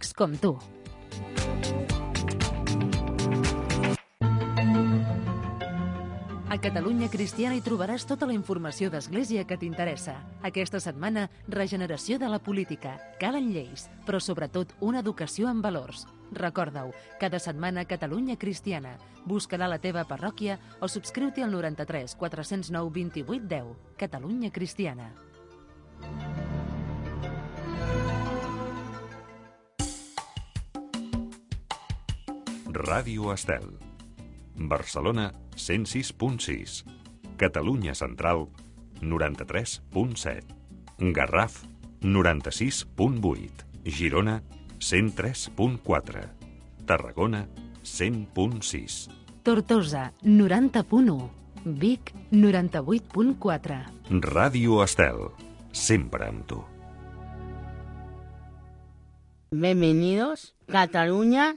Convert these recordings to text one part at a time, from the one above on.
amics com tu. A Catalunya Cristiana hi trobaràs tota la informació d'Església que t'interessa. Aquesta setmana, regeneració de la política. Calen lleis, però sobretot una educació en valors. Recorda-ho, cada setmana Catalunya Cristiana. Busca-la a la teva parròquia o subscriu-t'hi al 93 409 28 10. Catalunya Cristiana. Ràdio Estel. Barcelona 106.6. Catalunya Central 93.7. Garraf 96.8. Girona 103.4. Tarragona 100.6. Tortosa, 90.1. Vic, 98.4. Ràdio Estel. Sempre amb tu. Bienvenidos, Cataluña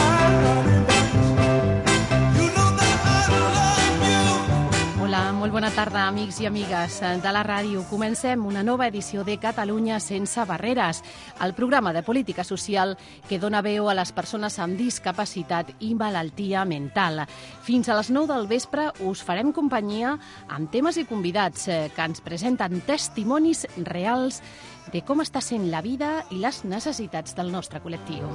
Molt bona tarda, amics i amigues de la ràdio. Comencem una nova edició de Catalunya sense barreres, el programa de política social que dona veu a les persones amb discapacitat i malaltia mental. Fins a les 9 del vespre us farem companyia amb temes i convidats eh, que ens presenten testimonis reals de com està sent la vida i les necessitats del nostre col·lectiu.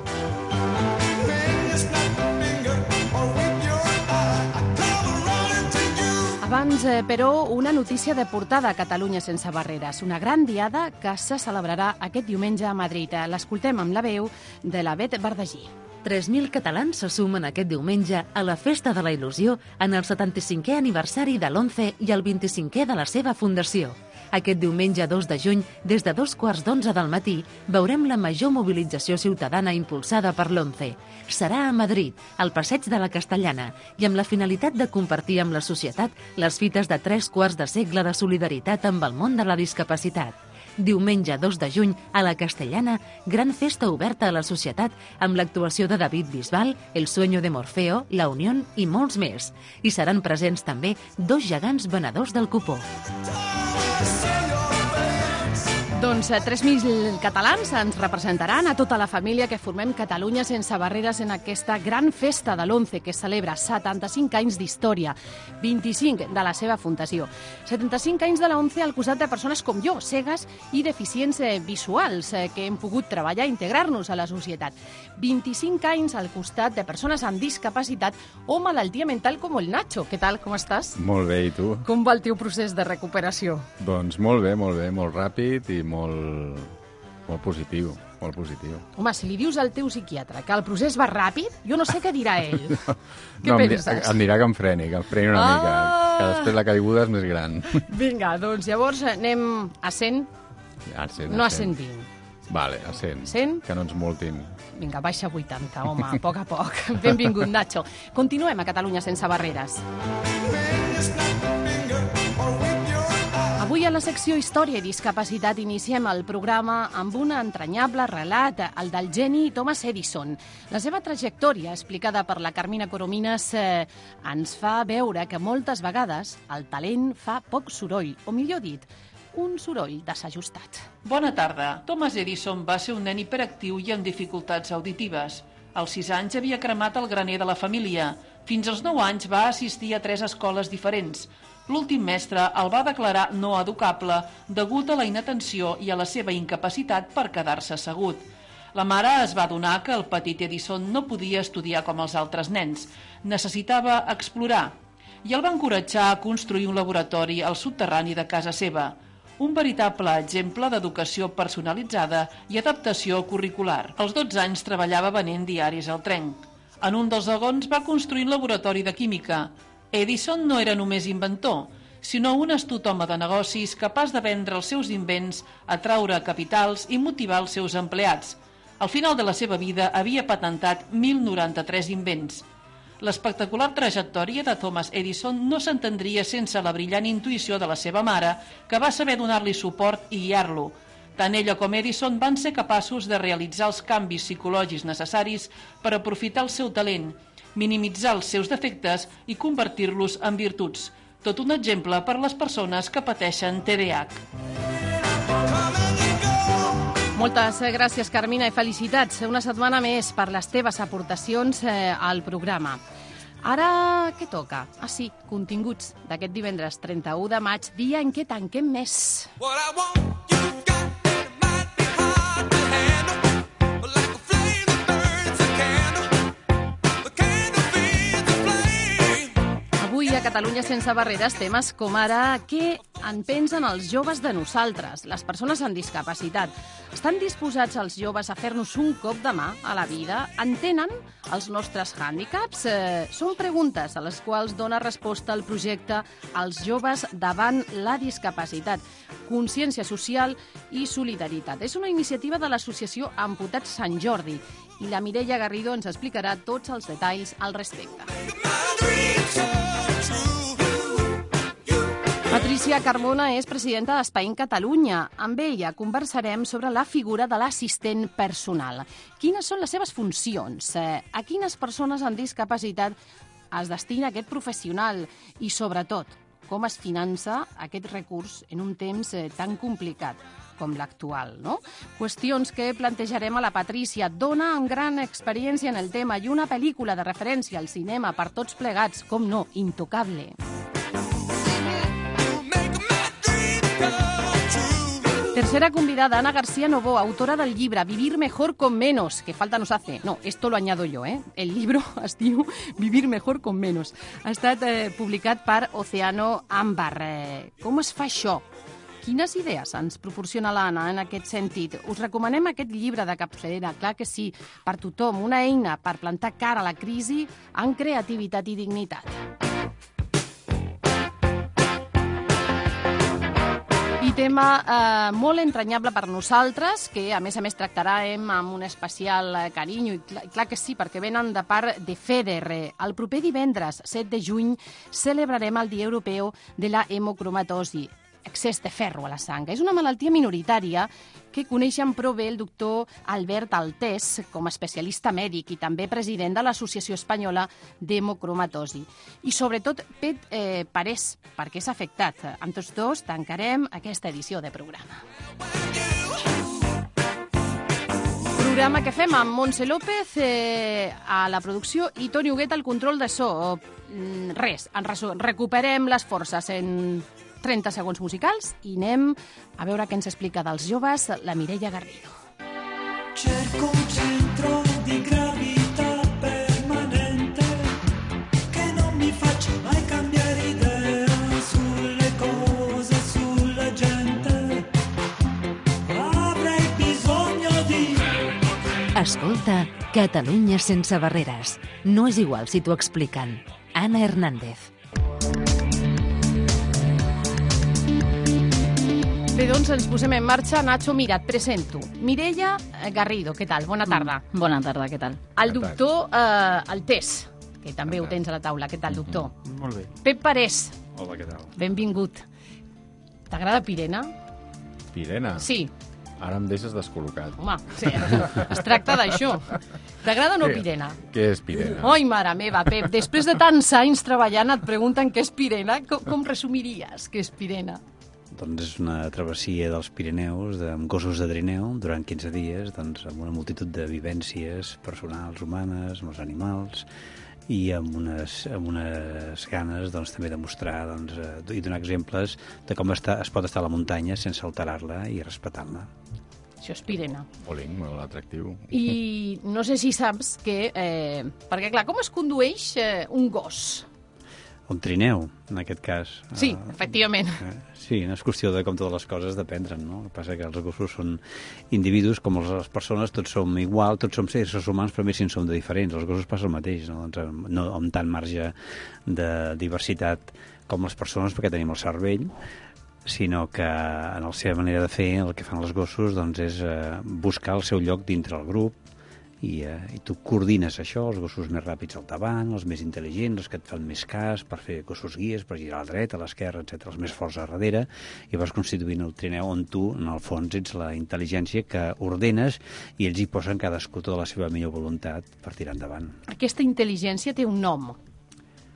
Abans, eh, però, una notícia de portada a Catalunya sense barreres. Una gran diada que se celebrarà aquest diumenge a Madrid. L'escoltem amb la veu de la Bet Verdagí. 3.000 catalans se sumen aquest diumenge a la Festa de la Il·lusió en el 75è aniversari de l'ONCE i el 25è de la seva fundació. Aquest diumenge 2 de juny, des de dos quarts d'onze del matí, veurem la major mobilització ciutadana impulsada per l'ONCE. Serà a Madrid, al Passeig de la Castellana, i amb la finalitat de compartir amb la societat les fites de tres quarts de segle de solidaritat amb el món de la discapacitat. Diumenge 2 de juny, a la Castellana, gran festa oberta a la societat amb l'actuació de David Bisbal, El sueño de Morfeo, La Unión i molts més. Hi seran presents també dos gegants venedors del cupó. Just Doncs eh, 3.000 catalans ens representaran a tota la família que formem Catalunya sense barreres en aquesta gran festa de l'11 que celebra 75 anys d'història, 25 de la seva fundació. 75 anys de la 11 al costat de persones com jo, cegues i deficients eh, visuals, eh, que hem pogut treballar i integrar-nos a la societat. 25 anys al costat de persones amb discapacitat o malaltia mental com el Nacho. Què tal, com estàs? Molt bé, i tu? Com va el teu procés de recuperació? Doncs molt bé, molt bé, molt ràpid i molt, molt positiu, molt positiu. Home, si li dius al teu psiquiatre que el procés va ràpid, jo no sé què dirà ell. què no, em, penses? di- em dirà que em freni, que em freni una Ah! mica, que després la caiguda és més gran. Vinga, doncs llavors anem a 100, A 100, no a 120. Vale, a 100. 100? Que no ens multin. Vinga, baixa a 80, home, a poc a poc. Benvingut, Nacho. Continuem a Catalunya sense barreres. A la secció Història i Discapacitat iniciem el programa amb un entranyable relat, el del geni Thomas Edison. La seva trajectòria, explicada per la Carmina Coromines, eh, ens fa veure que moltes vegades el talent fa poc soroll, o millor dit, un soroll desajustat. Bona tarda. Thomas Edison va ser un nen hiperactiu i amb dificultats auditives. Als 6 anys havia cremat el graner de la família. Fins als 9 anys va assistir a tres escoles diferents. L'últim mestre el va declarar no educable degut a la inatenció i a la seva incapacitat per quedar-se assegut. La mare es va adonar que el petit Edison no podia estudiar com els altres nens. Necessitava explorar i el va encoratjar a construir un laboratori al subterrani de casa seva un veritable exemple d'educació personalitzada i adaptació curricular. Als 12 anys treballava venent diaris al tren. En un dels vagons va construir un laboratori de química. Edison no era només inventor, sinó un astut home de negocis capaç de vendre els seus invents, atraure capitals i motivar els seus empleats. Al final de la seva vida havia patentat 1.093 invents. L'espectacular trajectòria de Thomas Edison no s'entendria sense la brillant intuïció de la seva mare, que va saber donar-li suport i guiar-lo. Tant ella com Edison van ser capaços de realitzar els canvis psicològics necessaris per aprofitar el seu talent, minimitzar els seus defectes i convertir-los en virtuts. Tot un exemple per les persones que pateixen TDAH. Moltes gràcies, Carmina, i felicitats. Una setmana més per les teves aportacions eh, al programa. Ara, què toca? Ah, sí, continguts d'aquest divendres 31 de maig, dia en què tanquem més. What I want, Catalunya sense barreres temes com ara què en pensen els joves de nosaltres, les persones amb discapacitat. Estan disposats els joves a fer-nos un cop de mà a la vida? Entenen els nostres hàndicaps? Eh, són preguntes a les quals dona resposta el projecte Els joves davant la discapacitat. Consciència social i solidaritat. És una iniciativa de l'associació Amputats Sant Jordi i la Mireia Garrido ens explicarà tots els detalls al respecte. Patricia Carmona és presidenta d'Espai en Catalunya. Amb ella conversarem sobre la figura de l'assistent personal. Quines són les seves funcions? Eh, A quines persones amb discapacitat es destina aquest professional? I, sobretot, com es finança aquest recurs en un temps eh, tan complicat com l'actual, no? Qüestions que plantejarem a la Patrícia. Dona amb gran experiència en el tema i una pel·lícula de referència al cinema per tots plegats, com no, intocable. Tercera convidada, Ana García Novoa, autora del llibre Vivir mejor con menos, que falta nos hace. No, esto lo añado yo, ¿eh? El libro es diu Vivir mejor con menos. Ha estat eh, publicat per Oceano Àmbar. Eh, com es fa això? Quines idees ens proporciona l'Anna en aquest sentit? Us recomanem aquest llibre de capçalera, clar que sí, per tothom, una eina per plantar cara a la crisi amb creativitat i dignitat. Tema eh, molt entranyable per nosaltres, que a més a més tractarem amb un especial eh, carinyo, i clar, clar que sí, perquè venen de part de FEDER. El proper divendres, 7 de juny, celebrarem el Dia Europeu de la Hemocromatosi, excés de ferro a la sang. És una malaltia minoritària que coneixen prou bé el doctor Albert Altés com a especialista mèdic i també president de l'Associació Espanyola d'Hemocromatosi. I sobretot Pet eh, Parés, perquè és afectat. Amb tots dos tancarem aquesta edició de programa. Programa que fem amb Montse López eh, a la producció i Toni Huguet al control de so. Mm, Res, en resum, recuperem les forces en 30 segons musicals i anem a veure què ens explica dels joves la Mireia Garrido. Cerco un centro di gravità permanente che non mi faccia mai cambiare idea sulle cose, sulla gente. Avrei bisogno di Escolta Catalunya sense barreres. No és igual si t'ho expliquen. Anna Hernández. Bé, doncs ens posem en marxa. Nacho, mira, et presento. Mireia Garrido, què tal? Bona tarda. Bona tarda, què tal? El doctor eh, Altés, que també ho tens a la taula. Què tal, doctor? Molt bé. Pep Parés, Hola, què tal? benvingut. T'agrada Pirena? Pirena? Sí, Ara em deixes descol·locat. home, sí, es tracta d'això. T'agrada o no Pirena? Què és Pirena? Oi, mare meva, Pep, després de tants anys treballant et pregunten què és Pirena. Com, com resumiries què és Pirena? Doncs és una travessia dels Pirineus de, amb gossos de trineu durant 15 dies, doncs, amb una multitud de vivències personals, humanes, amb els animals, i amb unes, amb unes ganes doncs, també de mostrar doncs, eh, i donar exemples de com està, es pot estar a la muntanya sense alterar-la i respectant-la. Això és Pirena. Molt link, molt atractiu. I no sé si saps que... Eh, perquè, clar, com es condueix eh, un gos? Un trineu, en aquest cas. Sí, Eh, efectivament. Eh, Sí, no és qüestió de com totes les coses dependren, no? El que passa que els gossos són individus, com les persones, tots som igual, tots som éssers humans, però a més si en som de diferents. Els gossos passa el mateix, no? Doncs, amb- no amb tant marge de diversitat com les persones, perquè tenim el cervell, sinó que en la seva manera de fer el que fan els gossos doncs, és eh, buscar el seu lloc dintre el grup i, eh, i tu coordines això, els gossos més ràpids al davant, els més intel·ligents, els que et fan més cas per fer gossos guies, per girar a la dreta, a l'esquerra, etc, els més forts a darrere, i vas constituint el trineu on tu, en el fons, ets la intel·ligència que ordenes i ells hi posen cadascú tota la seva millor voluntat per tirar endavant. Aquesta intel·ligència té un nom.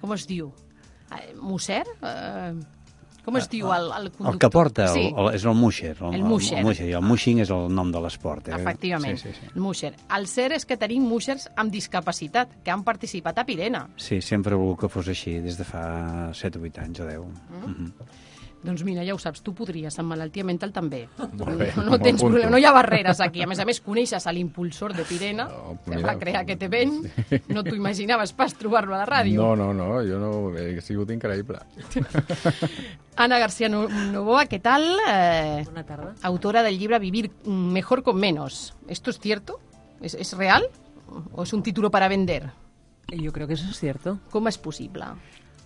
Com es diu? Musser? Eh, com es diu el, el conductor? El que porta Sí, el, el, és el musher. El musher. El, musher. I el mushing és el nom de l'esport. Eh? efectivament, Sí, sí, sí. el musher. El cert és que tenim mushers amb discapacitat, que han participat a Pirena. Sí, sempre he volgut que fos així, des de fa 7 o 8 anys o 10. Mm -hmm. Doncs mira, ja ho saps, tu podries, amb malaltia mental també. Molt bé, no, no tens punto. problema, no hi ha barreres aquí. A més a més, coneixes a l'impulsor de Pirena, No, que mira, va crear aquest event. No t'ho imaginaves pas trobar-lo a la ràdio. No, no, no, jo no... He sigut increïble. Ana García No- Novoa, ¿qué tal? Eh, Bona tarda. autora del libro Vivir mejor con menos. ¿Esto es cierto? ¿Es, es real? ¿O es un título para vender? Jo crec que això és cierto. Com és possible?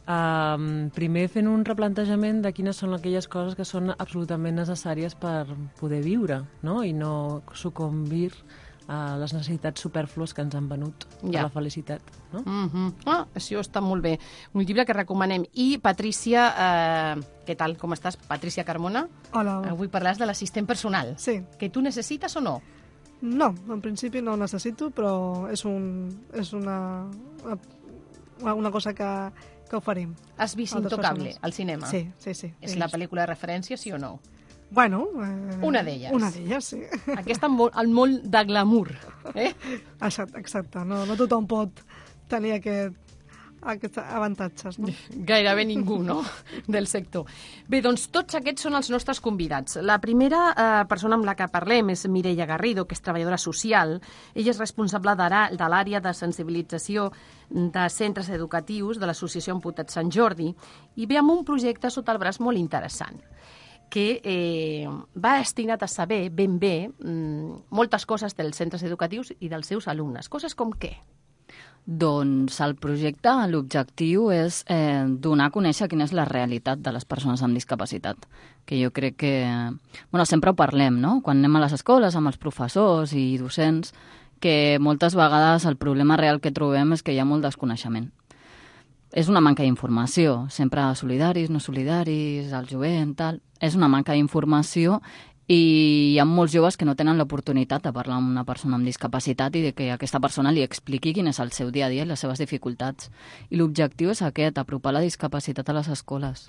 Um, primer fent un replantejament de quines són aquelles coses que són absolutament necessàries per poder viure, no? I no sucumbir a les necessitats superflues que ens han venut Ja. ja. la felicitat, no? Mm -hmm. ah, això està molt bé. Un llibre que recomanem. I, Patrícia, eh, què tal? Com estàs? Patrícia Carmona? Hola. Avui parlaràs de l'assistent personal. Sí. Que tu necessites o no? No, en principi no ho necessito, però és, un, és una, una, una cosa que, que oferim. Has vist Intocable al cinema? Sí, sí, sí. És he la pel·lícula de referència, sí o no? Bueno... Eh, Una d'elles. Una d'elles, sí. Aquesta el molt de glamour. Eh? Exacte, exacte. No, no tothom pot tenir aquest, aquests avantatges, no? Gairebé ningú, no?, del sector. Bé, doncs tots aquests són els nostres convidats. La primera eh, persona amb la que parlem és Mireia Garrido, que és treballadora social. Ella és responsable de l'àrea de sensibilització de centres educatius de l'Associació Amputat Sant Jordi i ve amb un projecte sota el braç molt interessant que eh, va destinat a saber ben bé mm, moltes coses dels centres educatius i dels seus alumnes. Coses com què? Doncs el projecte, l'objectiu és eh, donar a conèixer quina és la realitat de les persones amb discapacitat, que jo crec que... bueno, sempre ho parlem, no?, quan anem a les escoles amb els professors i docents, que moltes vegades el problema real que trobem és que hi ha molt desconeixement. És una manca d'informació, sempre solidaris, no solidaris, el jovent, tal. És una manca d'informació i hi ha molts joves que no tenen l'oportunitat de parlar amb una persona amb discapacitat i de que aquesta persona li expliqui quin és el seu dia a dia i les seves dificultats. I l'objectiu és aquest, apropar la discapacitat a les escoles.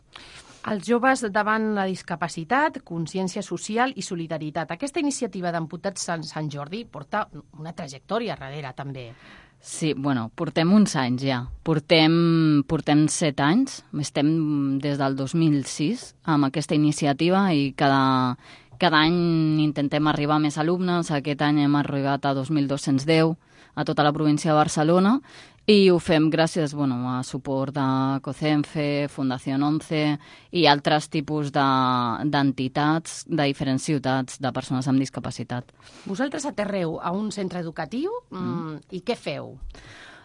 Els joves davant la discapacitat, consciència social i solidaritat. Aquesta iniciativa d'Amputats Sant, Sant Jordi porta una trajectòria darrere, també. Sí, bueno, portem uns anys ja. Portem, portem set anys, estem des del 2006 amb aquesta iniciativa i cada, cada any intentem arribar a més alumnes. Aquest any hem arribat a 2.210 a tota la província de Barcelona i ho fem gràcies bueno, a suport de COCENFE, Fundació 11 i altres tipus de- d'entitats de, de diferents ciutats de persones amb discapacitat. Vosaltres aterreu a un centre educatiu mm. i què feu?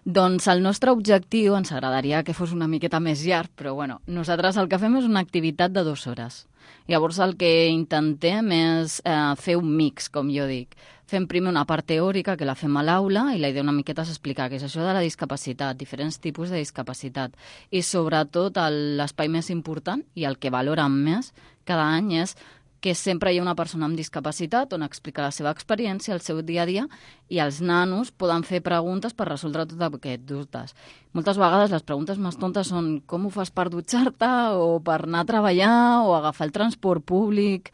Doncs el nostre objectiu, ens agradaria que fos una miqueta més llarg, però bueno, nosaltres el que fem és una activitat de dues hores. Llavors el que intentem és eh, fer un mix, com jo dic. Fem primer una part teòrica, que la fem a l'aula, i la idea una miqueta és explicar què és això de la discapacitat, diferents tipus de discapacitat, i sobretot l'espai més important i el que valoren més cada any és que sempre hi ha una persona amb discapacitat on explica la seva experiència, el seu dia a dia, i els nanos poden fer preguntes per resoldre tot aquests dubtes. Moltes vegades les preguntes més tontes són com ho fas per dutxar-te, o per anar a treballar, o agafar el transport públic...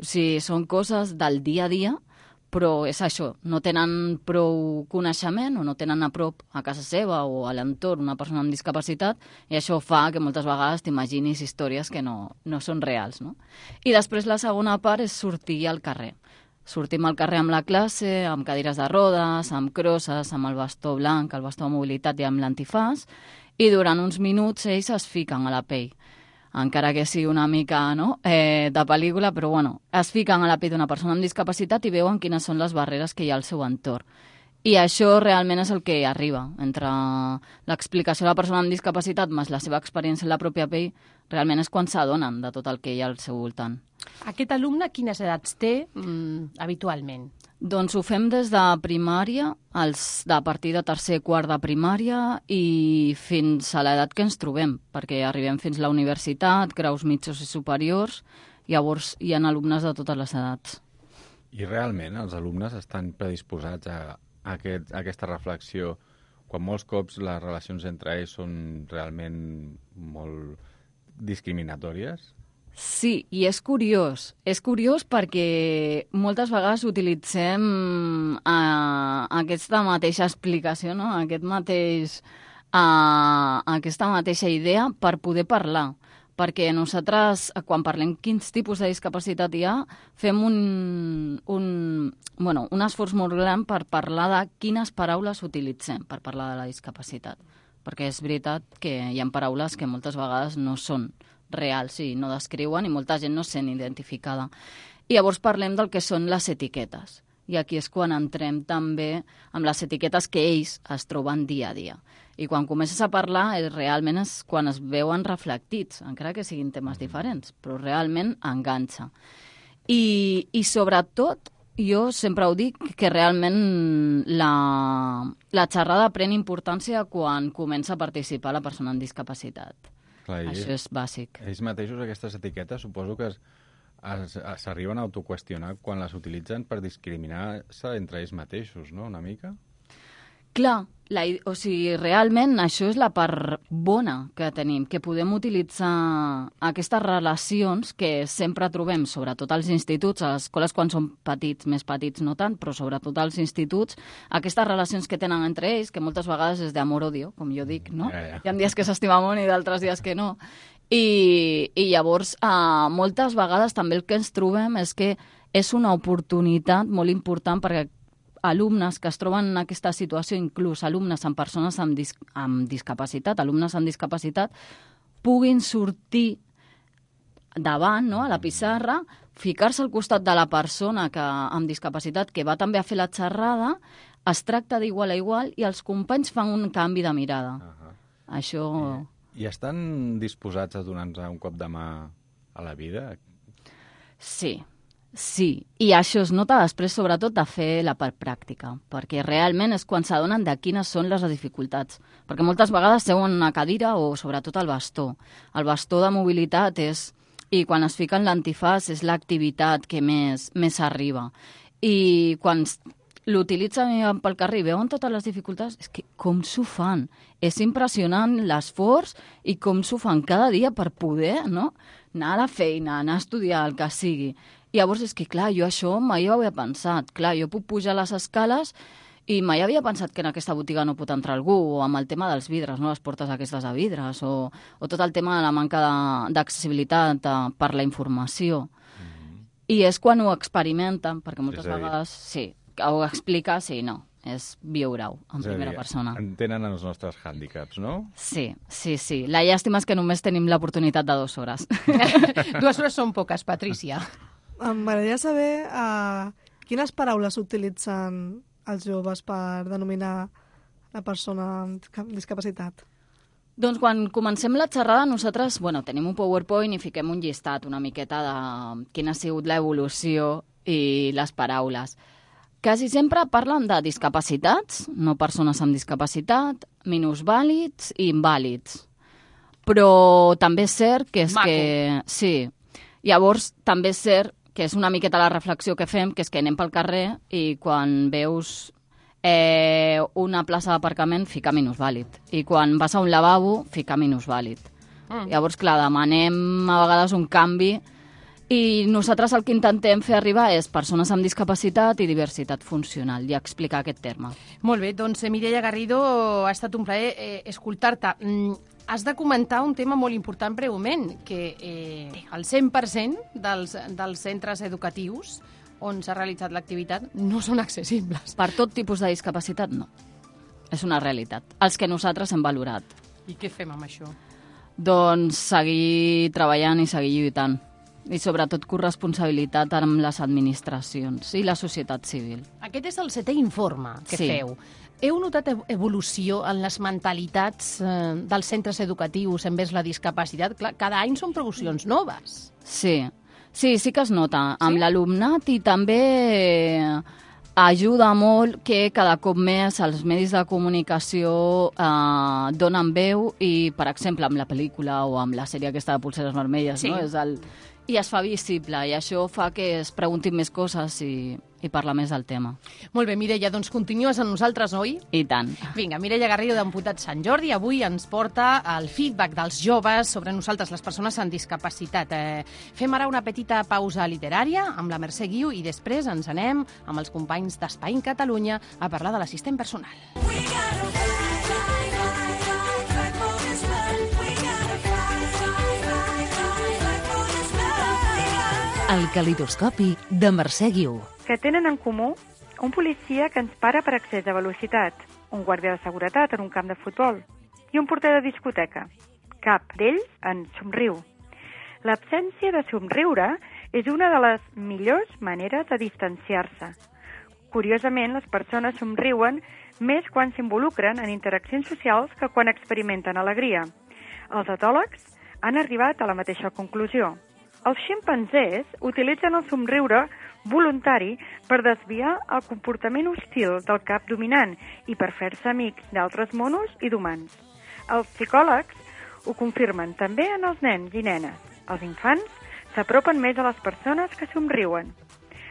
O sigui, són coses del dia a dia, però és això, no tenen prou coneixement o no tenen a prop a casa seva o a l'entorn una persona amb discapacitat i això fa que moltes vegades t'imaginis històries que no, no són reals. No? I després la segona part és sortir al carrer. Sortim al carrer amb la classe, amb cadires de rodes, amb crosses, amb el bastó blanc, el bastó de mobilitat i amb l'antifàs, i durant uns minuts ells es fiquen a la pell encara que sigui una mica no? eh, de pel·lícula, però bueno, es fiquen a la pell d'una persona amb discapacitat i veuen quines són les barreres que hi ha al seu entorn. I això realment és el que arriba, entre l'explicació de la persona amb discapacitat més la seva experiència en la pròpia pell, realment és quan s'adonen de tot el que hi ha al seu voltant. Aquest alumne quines edats té mm, habitualment? Doncs ho fem des de primària, els de a partir de tercer quart de primària i fins a l'edat que ens trobem, perquè arribem fins a la universitat, graus mitjos i superiors, llavors hi ha alumnes de totes les edats. I realment els alumnes estan predisposats a, aquest, a aquesta reflexió quan molts cops les relacions entre ells són realment molt discriminatòries? Sí, i és curiós. És curiós perquè moltes vegades utilitzem uh, aquesta mateixa explicació, no? Aquest mateix, uh, aquesta mateixa idea per poder parlar. Perquè nosaltres, eh, quan parlem quins tipus de discapacitat hi ha, fem un, un, bueno, un esforç molt gran per parlar de quines paraules utilitzem per parlar de la discapacitat. Perquè és veritat que hi ha paraules que moltes vegades no són reals i no descriuen i molta gent no sent identificada. I llavors parlem del que són les etiquetes. I aquí és quan entrem també amb les etiquetes que ells es troben dia a dia. I quan comences a parlar, eh, realment és quan es veuen reflectits, encara que siguin temes diferents, però realment enganxa. I, i sobretot, jo sempre ho dic, que realment la, la xerrada pren importància quan comença a participar la persona amb discapacitat. Clar, Això és bàsic. Ells mateixos, aquestes etiquetes, suposo que s'arriben a autoqüestionar quan les utilitzen per discriminar-se entre ells mateixos, no?, una mica? Clar, la, o sigui, realment això és la part bona que tenim, que podem utilitzar aquestes relacions que sempre trobem, sobretot als instituts, a les escoles quan són petits, més petits no tant, però sobretot als instituts, aquestes relacions que tenen entre ells, que moltes vegades és d'amor-odio, com jo dic, no? Ja, ja. Hi ha dies que s'estima molt i d'altres dies que no. I, i llavors, eh, moltes vegades també el que ens trobem és que és una oportunitat molt important perquè alumnes que es troben en aquesta situació, inclús alumnes amb persones amb, dis amb discapacitat, alumnes amb discapacitat, puguin sortir davant, no?, a la pissarra, ficar-se al costat de la persona que, amb discapacitat que va també a fer la xerrada, es tracta d'igual a igual i els companys fan un canvi de mirada. Uh -huh. Això... I estan disposats a donar-nos un cop de mà a la vida? Sí, sí. I això es nota després, sobretot, de fer la part pràctica, perquè realment és quan s'adonen de quines són les dificultats. Perquè moltes vegades seuen en una cadira o, sobretot, el bastó. El bastó de mobilitat és... I quan es fica en l'antifàs és l'activitat que més, més arriba. I quan l'utilitzen pel carrer i veuen totes les dificultats, és que com s'ho fan? És impressionant l'esforç i com s'ho fan cada dia per poder, no?, anar a la feina, anar a estudiar, el que sigui. I llavors és que, clar, jo això mai ho havia pensat. Clar, jo puc pujar les escales i mai havia pensat que en aquesta botiga no pot entrar algú, o amb el tema dels vidres, no? les portes aquestes de vidres, o, o tot el tema de la manca de- d'accessibilitat de, per la informació. I és quan ho experimenten, perquè moltes vegades, sí, ho explica, sí, no, és viure-ho en És primera dir, persona. Entenen els nostres hàndicaps, no? Sí, sí, sí. La llàstima és que només tenim l'oportunitat de dues hores. Dues hores són poques, Patrícia. M'agradaria saber uh, quines paraules utilitzen els joves per denominar la persona amb disca- discapacitat. Doncs quan comencem la xerrada nosaltres bueno, tenim un PowerPoint i fiquem un llistat una miqueta de quina ha sigut l'evolució i les paraules. Quasi sempre parlen de discapacitats, no persones amb discapacitat, minusvàlids i invàlids. Però també és cert que és Maco. que... Sí. Llavors, també és cert que és una miqueta la reflexió que fem, que és que anem pel carrer i quan veus eh, una plaça d'aparcament, fica minusvàlid. I quan vas a un lavabo, fica minusvàlid. Mm. Llavors, clar, demanem a vegades un canvi i nosaltres el que intentem fer arribar és persones amb discapacitat i diversitat funcional i explicar aquest terme. Molt bé, doncs eh, Mireia Garrido, ha estat un plaer eh, escoltar-te. Mm, has de comentar un tema molt important breument, que eh, el 100% dels, dels centres educatius on s'ha realitzat l'activitat no són accessibles. Per tot tipus de discapacitat, no. És una realitat. Els que nosaltres hem valorat. I què fem amb això? Doncs seguir treballant i seguir lluitant. I sobretot corresponsabilitat amb les administracions i la societat civil. Aquest és el setè informe que Sí. feu. Heu notat ev- evolució en les mentalitats eh, dels centres educatius envers la discapacitat? Clar, cada any són produccions noves. Sí, sí, sí que es nota amb l'alumnat i també ajuda molt que cada cop més els medis de comunicació eh, donen veu i, per exemple, amb la pel·lícula o amb la sèrie aquesta de Pulseres Vermelles, Sí. no? És el, i es fa visible i això fa que es preguntin més coses i, i parlar més del tema. Molt bé, Mireia, doncs continues amb nosaltres, oi? I tant. Vinga, Mireia Garrido d'Amputat Sant Jordi avui ens porta el feedback dels joves sobre nosaltres, les persones amb discapacitat. Eh, fem ara una petita pausa literària amb la Mercè Guiu i després ens anem amb els companys d'Espai en Catalunya a parlar de l'assistent personal. El calidoscopi de Mercè Guiu. que tenen en comú un policia que ens para per excés de velocitat, un guàrdia de seguretat en un camp de futbol i un porter de discoteca. Cap d'ells en somriu. L'absència de somriure és una de les millors maneres de distanciar-se. Curiosament, les persones somriuen més quan s'involucren en interaccions socials que quan experimenten alegria. Els etòlegs han arribat a la mateixa conclusió. Els ximpanzés utilitzen el somriure voluntari per desviar el comportament hostil del cap dominant i per fer-se amics d'altres monos i d'humans. Els psicòlegs ho confirmen també en els nens i nenes. Els infants s'apropen més a les persones que somriuen.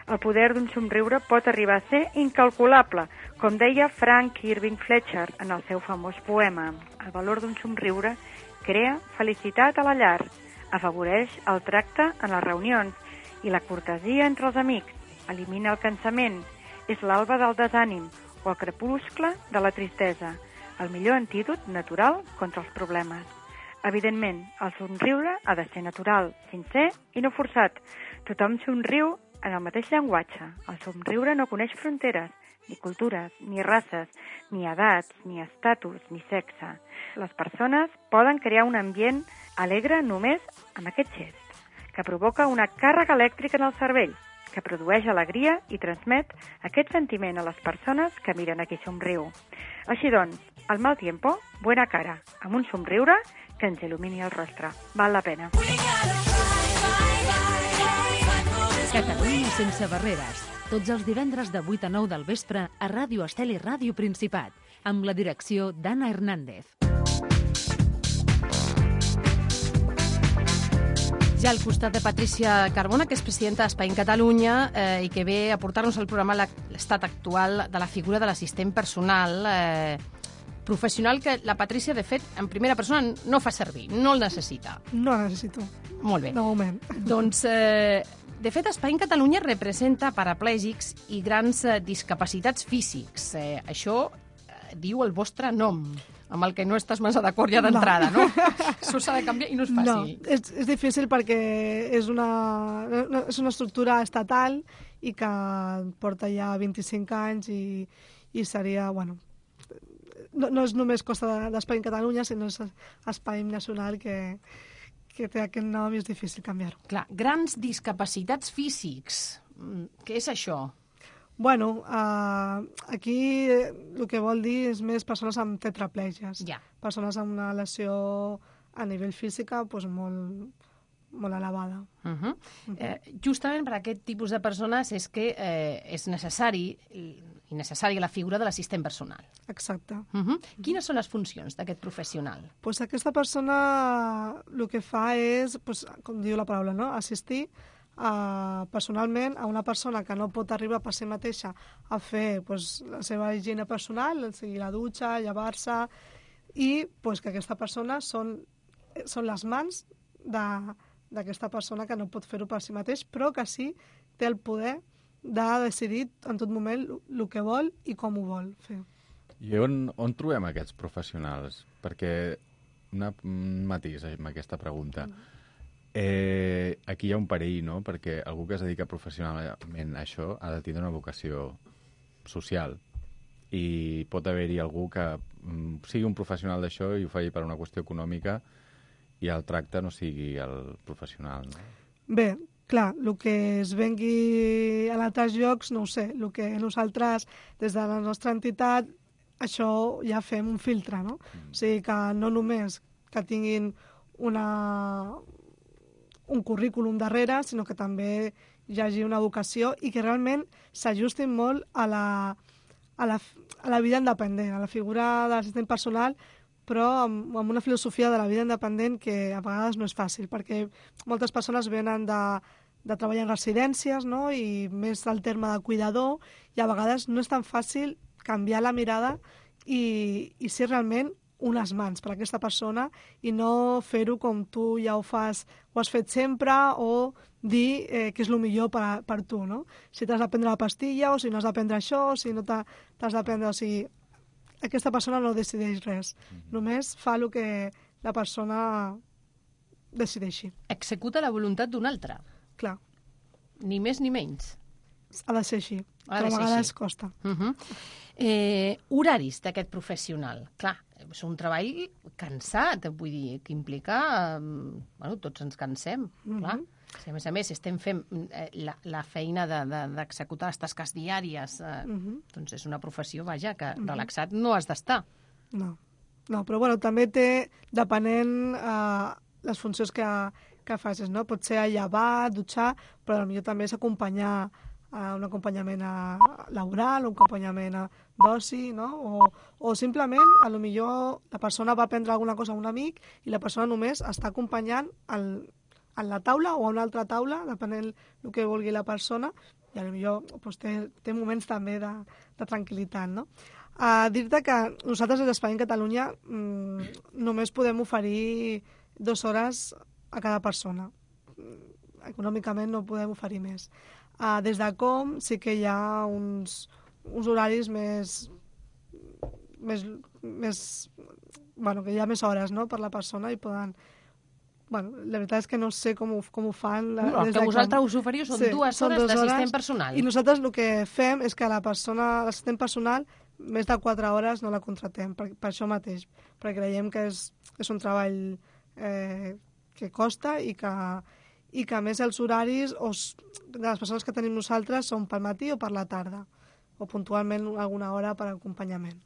El poder d'un somriure pot arribar a ser incalculable, com deia Frank Irving Fletcher en el seu famós poema. El valor d'un somriure crea felicitat a la llar, afavoreix el tracte en les reunions i la cortesia entre els amics, elimina el cansament, és l'alba del desànim o el crepuscle de la tristesa, el millor antídot natural contra els problemes. Evidentment, el somriure ha de ser natural, sincer i no forçat. Tothom somriu en el mateix llenguatge. El somriure no coneix fronteres, ni cultures, ni races, ni edats, ni estatus, ni sexe. Les persones poden crear un ambient alegre només amb aquest gest, que provoca una càrrega elèctrica en el cervell, que produeix alegria i transmet aquest sentiment a les persones que miren a qui somriu. Així doncs, al mal tiempo, buena cara, amb un somriure que ens il·lumini el rostre. Val la pena. Catalunya sense barreres. Tots els divendres de 8 a 9 del vespre a Ràdio Estel i Ràdio Principat, amb la direcció d'Anna Hernández. Ja al costat de Patricia Carbona, que és presidenta d'Espai en Catalunya eh, i que ve a portar-nos al programa la- l'estat actual de la figura de l'assistent personal eh, professional que la Patricia, de fet, en primera persona no fa servir, no el necessita. No el necessito. Molt bé. De moment. Doncs, eh, de fet, Espai en Catalunya representa paraplègics i grans eh, discapacitats físics. Eh, això eh, diu el vostre nom, amb el que no estàs massa d'acord ja d'entrada, no? Això s'ha de canviar i no és No, fàcil. és, és difícil perquè és una, no, és una estructura estatal i que porta ja 25 anys i, i seria, bueno, no, no és només Costa d'Espai en Catalunya, sinó és Espai Nacional que, que té aquest nom i és difícil canviar-ho. Clar, grans discapacitats físics. Mm, Què és això? Bueno, uh, aquí eh, el que vol dir és més persones amb tetraplegies. Ja. Persones amb una lesió a nivell física pues, molt, molt elevada. Uh -huh. eh, justament per a aquest tipus de persones és que eh, és necessari i necessària la figura de l'assistent personal. Exacte. Uh -huh. Quines són les funcions d'aquest professional? Pues aquesta persona el que fa és, pues, com diu la paraula, no? assistir uh, personalment a una persona que no pot arribar per si mateixa a fer pues, la seva higiene personal, o sigui, la dutxa, llevar-se, i pues, que aquesta persona són, són les mans d'aquesta persona que no pot fer-ho per si mateix, però que sí té el poder de decidir en tot moment el que vol i com ho vol fer. I on, on trobem aquests professionals? Perquè una, un matís amb aquesta pregunta. Eh, aquí hi ha un perill, no? Perquè algú que es dedica professionalment a això ha de tindre una vocació social i pot haver-hi algú que mm, sigui un professional d'això i ho faci per una qüestió econòmica i el tracte no sigui el professional. No? Bé, clar, el que es vengui a altres llocs, no ho sé. El que nosaltres, des de la nostra entitat, això ja fem un filtre, no? O sigui que no només que tinguin una, un currículum darrere, sinó que també hi hagi una educació i que realment s'ajustin molt a la, a, la, a la vida independent, a la figura de l'assistent personal, però amb, amb una filosofia de la vida independent que a vegades no és fàcil, perquè moltes persones venen de, de treballar en residències no? i més del terme de cuidador i a vegades no és tan fàcil canviar la mirada i, i ser realment unes mans per a aquesta persona i no fer-ho com tu ja ho fas, ho has fet sempre o dir eh, que és el millor per, a, per tu, no? Si t'has de prendre la pastilla o si no has de prendre això, o si no t'ha- t'has de prendre... O sigui, aquesta persona no decideix res, només fa el que la persona decideixi. Executa la voluntat d'un altre. Clar. Ni més ni menys. Ha de ser així, Ha de però a ser vegades així. costa. Uh -huh. eh, horaris d'aquest professional. Clar, és un treball cansat, vull dir, que implica... eh, Bueno, tots ens cansem, clar. Si a més a més estem fent eh, la, la feina de- de- d'executar de, les tasques diàries, eh, Mhm. doncs és una professió, vaja, que Mhm. relaxat no has d'estar. No, no però bueno, també té, depenent eh, les funcions que, que facis, no? Pot ser llevar, dutxar, però potser també és acompanyar a un acompanyament a, laboral, un acompanyament a d'oci, no? O, o simplement, a lo millor la persona va prendre alguna cosa a un amic i la persona només està acompanyant el, a la taula o a una altra taula, depenent el que vulgui la persona, i a lo millor doncs, té, té moments també de, de tranquil·litat, no? A dir-te que nosaltres des d'Espai en Catalunya mm, només podem oferir dues hores a cada persona. Econòmicament no podem oferir més. Uh, des de com sí que hi ha uns, uns horaris més, més, més bueno, que hi ha més hores no? per la persona i poden Bueno, la veritat és que no sé com ho, com ho fan. la- No, el des que vosaltres us oferiu són dues són hores d'assistent personal. I nosaltres el que fem és que la persona, l'assistent personal, més de 4 hores no la contratem, per, per això mateix, perquè creiem que és, és un treball eh, que costa i que, i que a més els horaris o, s- de les persones que tenim nosaltres són pel matí o per la tarda, o puntualment alguna hora per acompanyament.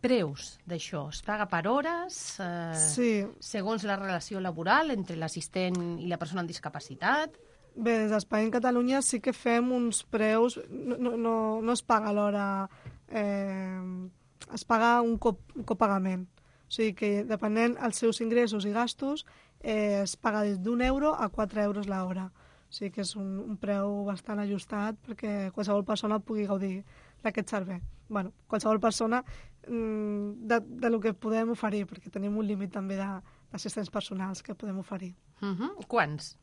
Preus d'això, es paga per hores, eh, Sí. segons la relació laboral entre l'assistent i la persona amb discapacitat. Bé, des d'Espai en Catalunya sí que fem uns preus... No, no, no, es paga l'hora... Eh, es paga un, cop, un copagament. O sigui que, depenent els seus ingressos i gastos, eh, es paga des d'un euro a 4 euros l'hora. O sigui que és un, un preu bastant ajustat perquè qualsevol persona pugui gaudir d'aquest servei. bueno, qualsevol persona mm, de, de lo que podem oferir, perquè tenim un límit també d'assistents personals que podem oferir. Uh -huh. Quants?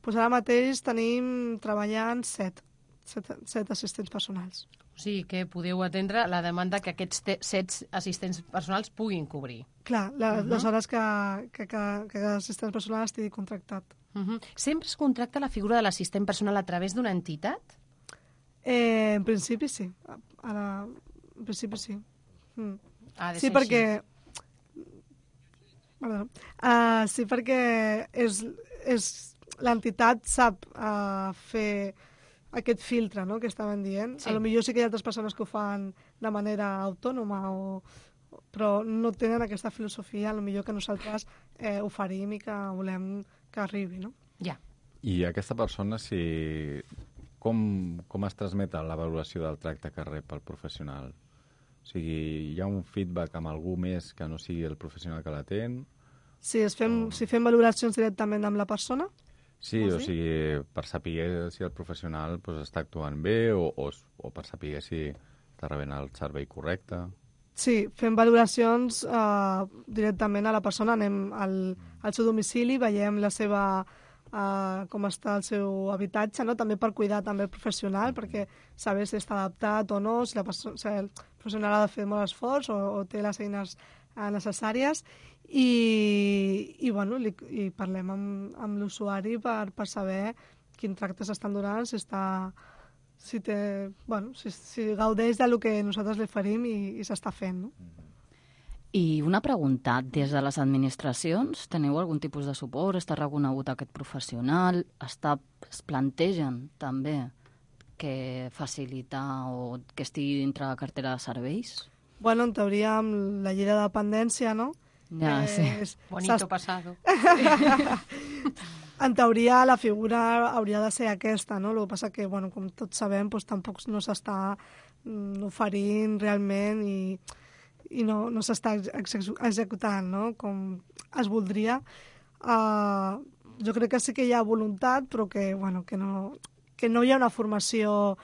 Pues ara mateix tenim treballant set, set, set assistents personals. O sigui que podeu atendre la demanda que aquests set assistents personals puguin cobrir. Clar, la, uh Mhm. -huh. les hores que, que, que, que cada assistent personal estigui contractat. Uh -huh. Sempre es contracta la figura de l'assistent personal a través d'una entitat? Eh, en principi sí. Ara, en principi sí. Mm. Ha de sí, ser perquè... Perdó. Uh, sí, perquè és, és, l'entitat sap uh, fer aquest filtre no, que estaven dient. Sí. A lo millor sí que hi ha altres persones que ho fan de manera autònoma, o, però no tenen aquesta filosofia, a lo millor que nosaltres eh, oferim i que volem que arribi, no? Ja. I aquesta persona, si... com, com es transmet la valoració del tracte que rep el professional? O sigui, hi ha un feedback amb algú més que no sigui el professional que l'atén? Si, es fem, si fem valoracions directament amb la persona, Sí, o sigui, per saber si el professional pues, està actuant bé o, o, o per saber si està rebent el servei correcte. Sí, fem valoracions eh, directament a la persona, anem al, al seu domicili, veiem la seva, eh, com està el seu habitatge, no? també per cuidar també el professional, perquè saber si està adaptat o no, si, la si el professional ha de fer molt esforç o, o té les eines eh, necessàries, i, i, bueno, li, i parlem amb, amb l'usuari per, per saber quin tracte s'estan donant, si està si, té, bueno, si, si gaudeix del que nosaltres li oferim i, i s'està fent. No? I una pregunta, des de les administracions teniu algun tipus de suport? Està reconegut aquest professional? Està, es plantegen també que facilitar o que estigui dintre la cartera de serveis? Bueno, en teoria, amb la llei de dependència, no? Ja, sí. És- Bonito s'has- pasado. en teoria la figura hauria de ser aquesta, no? El que passa que, bueno, com tots sabem, doncs, tampoc no s'està mm, oferint realment i, i no, no s'està execu- executant no? com es voldria. Uh, jo crec que sí que hi ha voluntat, però que, bueno, que, no, que no hi ha una formació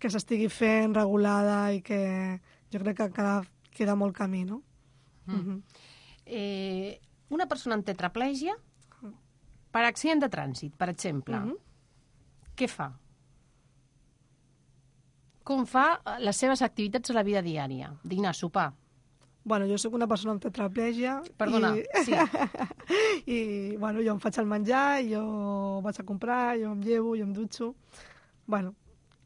que s'estigui fent regulada i que jo crec que encara queda molt camí, no? Mm. Mhm. Eh, una persona amb tetraplègia, per accident de trànsit, per exemple, Mhm. què fa? Com fa les seves activitats a la vida diària? Dinar, sopar. Bueno, jo sóc una persona amb tetraplègia. Perdona, i... sí. I, bueno, jo em faig el menjar, jo vaig a comprar, jo em llevo, jo em dutxo. Bueno,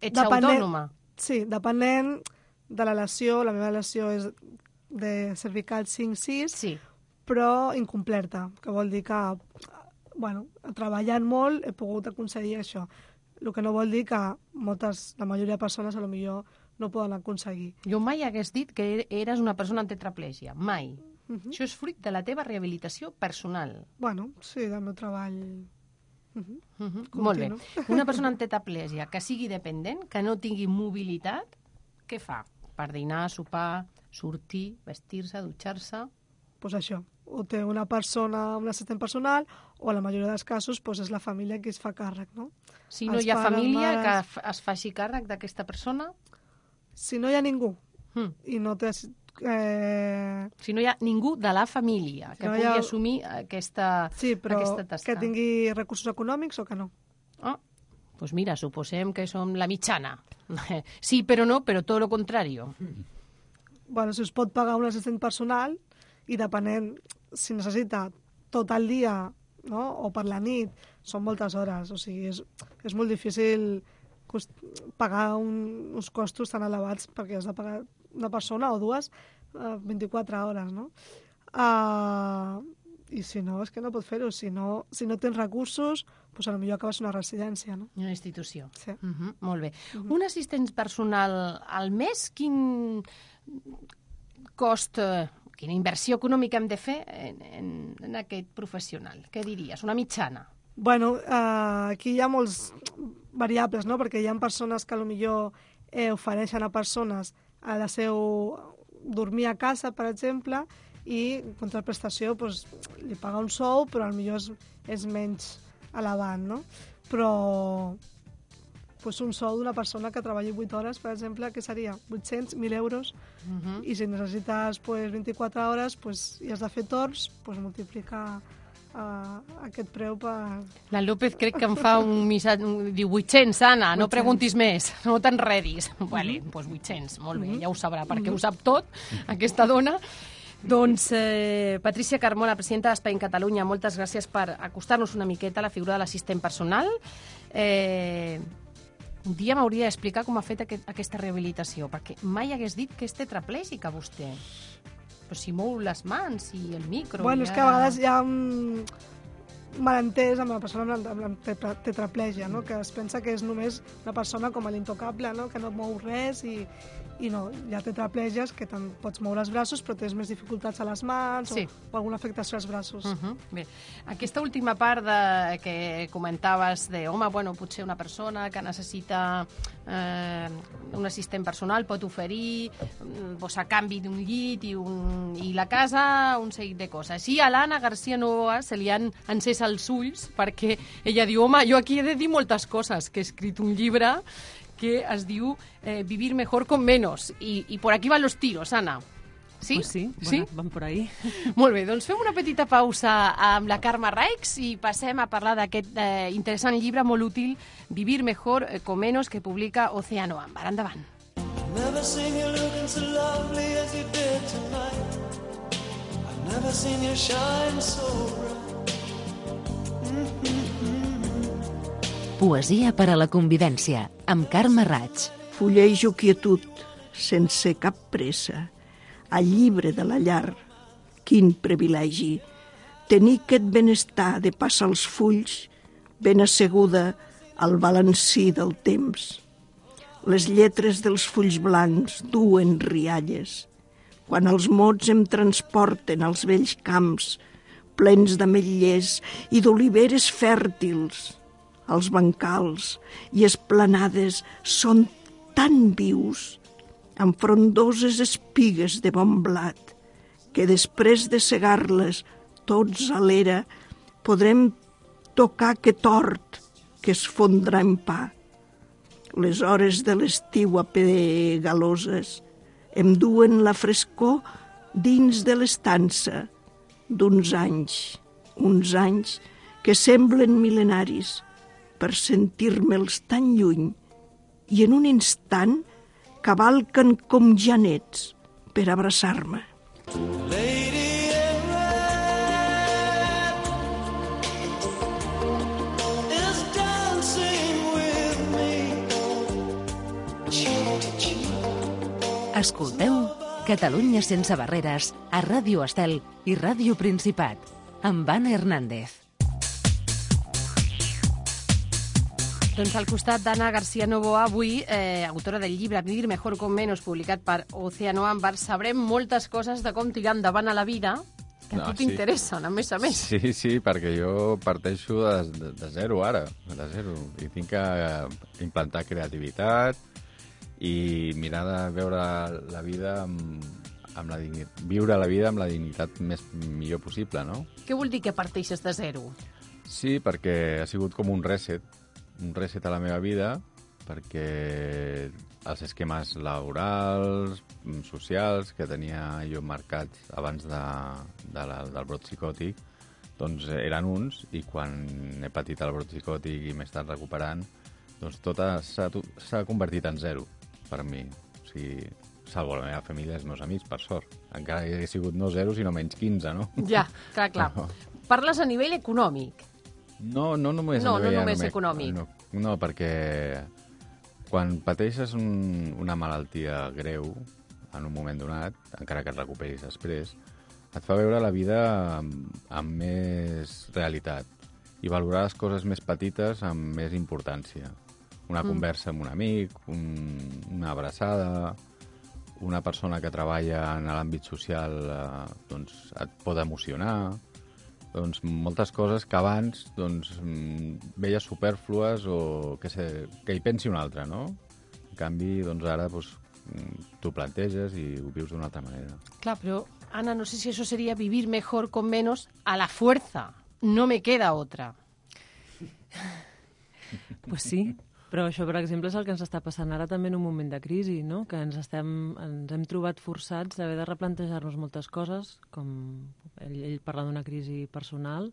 Ets autònoma? Sí, depenent de la lesió, la meva lesió és de cervical 5-6, sí. Però incomplerta, que vol dir que, bueno, treballant molt he pogut aconseguir això. El que no vol dir que moltes, la majoria de persones a lo millor no poden aconseguir. Jo mai hagués dit que er- eres una persona amb tetraplègia. Mai. Mhm. Això és fruit de la teva rehabilitació personal. Bueno, sí, del meu treball. Mhm. Mhm. Continu. Molt bé. Una persona amb tetraplègia que sigui dependent, que no tingui mobilitat, què fa? Per dinar, sopar, sortir, vestir-se, dutxar-se... pues això, o té una persona, un assistent personal, o a la majoria dels casos pues, és la família qui es fa càrrec, no? Si no Els hi ha pares, família que mares- f- es faci càrrec d'aquesta persona, Si no hi ha ningú Mm. i no té... Eh, si no hi ha ningú de la família que No hi pugui ha- assumir aquesta, sí, però aquesta tasca. que tingui recursos econòmics o que no. Ah, pues mira, suposem que som la mitjana. Sí, però no, però tot lo contrari. Bueno, si us pot pagar un assistent personal i depenent si necessita tot el dia no? o per la nit, són moltes hores. O sigui, és, és molt difícil cost, pagar un, uns costos tan elevats perquè has de pagar una persona o dues uh, 24 hores, no? Uh, I si no, és que no pot fer-ho. Si, no, si no tens recursos, doncs potser acabes una residència, no? Una institució. Sí. Uh -huh, molt bé. Uh -huh. Un assistent personal al mes, quin cost, eh, quina inversió econòmica hem de fer en, en, en aquest professional? Què diries? Una mitjana? Bueno, eh, aquí hi ha molts variables, no? perquè hi ha persones que millor eh, ofereixen a persones a la seu dormir a casa, per exemple, i contraprestació pues, li paga un sou, però millor és, és menys elevat, no? Però pues, un sou d'una persona que treballi 8 hores, per exemple, que seria 800, 1.000 euros, Uh -huh. i si necessites pues, 24 hores pues, i has de fer torns, pues, multiplica uh, aquest preu per... La López crec que em fa un missatge, diu 800, Anna, no 800. preguntis més, no t'enredis. Vale, doncs 800, molt bé, ja ho sabrà, perquè ho sap tot, aquesta dona. Doncs, eh, Patricia Carmona, presidenta d'Espai en Catalunya, moltes gràcies per acostar-nos una miqueta a la figura de l'assistent personal. Eh, un dia m'hauria d'explicar com ha fet aquest, aquesta rehabilitació, perquè mai hagués dit que és tetraplègica, vostè. Però si mou les mans i el micro... bueno, ja... és que a vegades hi ha un malentès amb la persona amb, amb, tetra, tetraplègia, no? que es pensa que és només una persona com a l'intocable, no? que no mou res i, i no, hi ha tetraplègies que te'n pots moure els braços però tens més dificultats a les mans Sí. o, o alguna afectació als braços. Uh -huh. Bé, aquesta última part de, que comentaves de, home, bueno, potser una persona que necessita eh, un assistent personal pot oferir mm, pues, a canvi d'un llit i, un, i la casa, un seguit de coses. I a l'Anna García Novoa se li han encès els ulls perquè ella diu, home, jo aquí he de dir moltes coses, que he escrit un llibre que es diu eh, Vivir mejor con menos. I, I por aquí van los tiros, Anna. Sí? Pues sí, sí? bueno, van por ahí. Molt bé, doncs fem una petita pausa amb la Carme Raix i passem a parlar d'aquest eh, interessant llibre molt útil, Vivir mejor eh, con menos, que publica Océano Ámbar. Endavant. Never seen you looking so lovely as you did tonight. I've never seen you shine so bright. Poesia per a la convivència, amb Carme Raig. Fullejo quietud, sense cap pressa, al llibre de la llar. Quin privilegi! Tenir aquest benestar de passar els fulls ben asseguda al balancí del temps. Les lletres dels fulls blancs duen rialles. quan els mots em transporten als vells camps, plens d'ametllers i d'oliveres fèrtils. Els bancals i esplanades són tan vius, amb frondoses espigues de bon blat, que després de segar-les tots a l'era podrem tocar que tort que es fondrà en pa. Les hores de l'estiu apegaloses em duen la frescor dins de l'estança d'uns anys, uns anys que semblen milenaris per sentir-me'ls tan lluny i en un instant cavalquen com janets per abraçar-me. Lady. Escolteu Catalunya sense barreres a Ràdio Estel i Ràdio Principat amb Anna Hernández. Doncs al costat d'Anna García Novoa, avui, eh, autora del llibre Vivir mejor con menos, publicat per Océano Ámbar, sabrem moltes coses de com tirar endavant a la vida que a No, tu sí. t'interessen, a més a més. Sí, sí, perquè jo parteixo de, de, de zero ara, de zero. I tinc que implantar creativitat i mirar de veure la vida amb, amb la dignitat, viure la vida amb la dignitat més millor possible, no? Què vol dir que parteixes de zero? Sí, perquè ha sigut com un reset, un reset a la meva vida, perquè els esquemes laborals, mm, socials, que tenia jo marcats abans de, de la, del brot psicòtic, doncs eren uns, i quan he patit el brot psicòtic i m'he estat recuperant, doncs tot ha- s'ha convertit en zero per mi. O sigui, salvo la meva família i els meus amics, per sort. Encara que hagués sigut no zero, sinó menys 15, no? Ja, clar, clar. No. Parles a nivell econòmic. No, no només No, a no només econòmic. econòmic. No, no, perquè quan pateixes un, una malaltia greu en un moment donat, encara que et recuperis després, et fa veure la vida amb, amb més realitat i valorar les coses més petites amb més importància. Una Mm. conversa amb un amic, un, una abraçada, una persona que treballa en l'àmbit social eh, doncs, et pot emocionar, doncs, moltes coses que abans doncs, mm, veies superflues o que, sé, que hi pensi un altre, no? En canvi, doncs, ara doncs, mm, t'ho planteges i ho vius d'una altra manera. Clar, però, Ana, no sé si eso sería vivir mejor con menos a la fuerza. No me queda otra. Pues sí, però això, per exemple, és el que ens està passant ara també en un moment de crisi, no? que ens, estem, ens hem trobat forçats d'haver de replantejar-nos moltes coses, com ell, ell parla d'una crisi personal,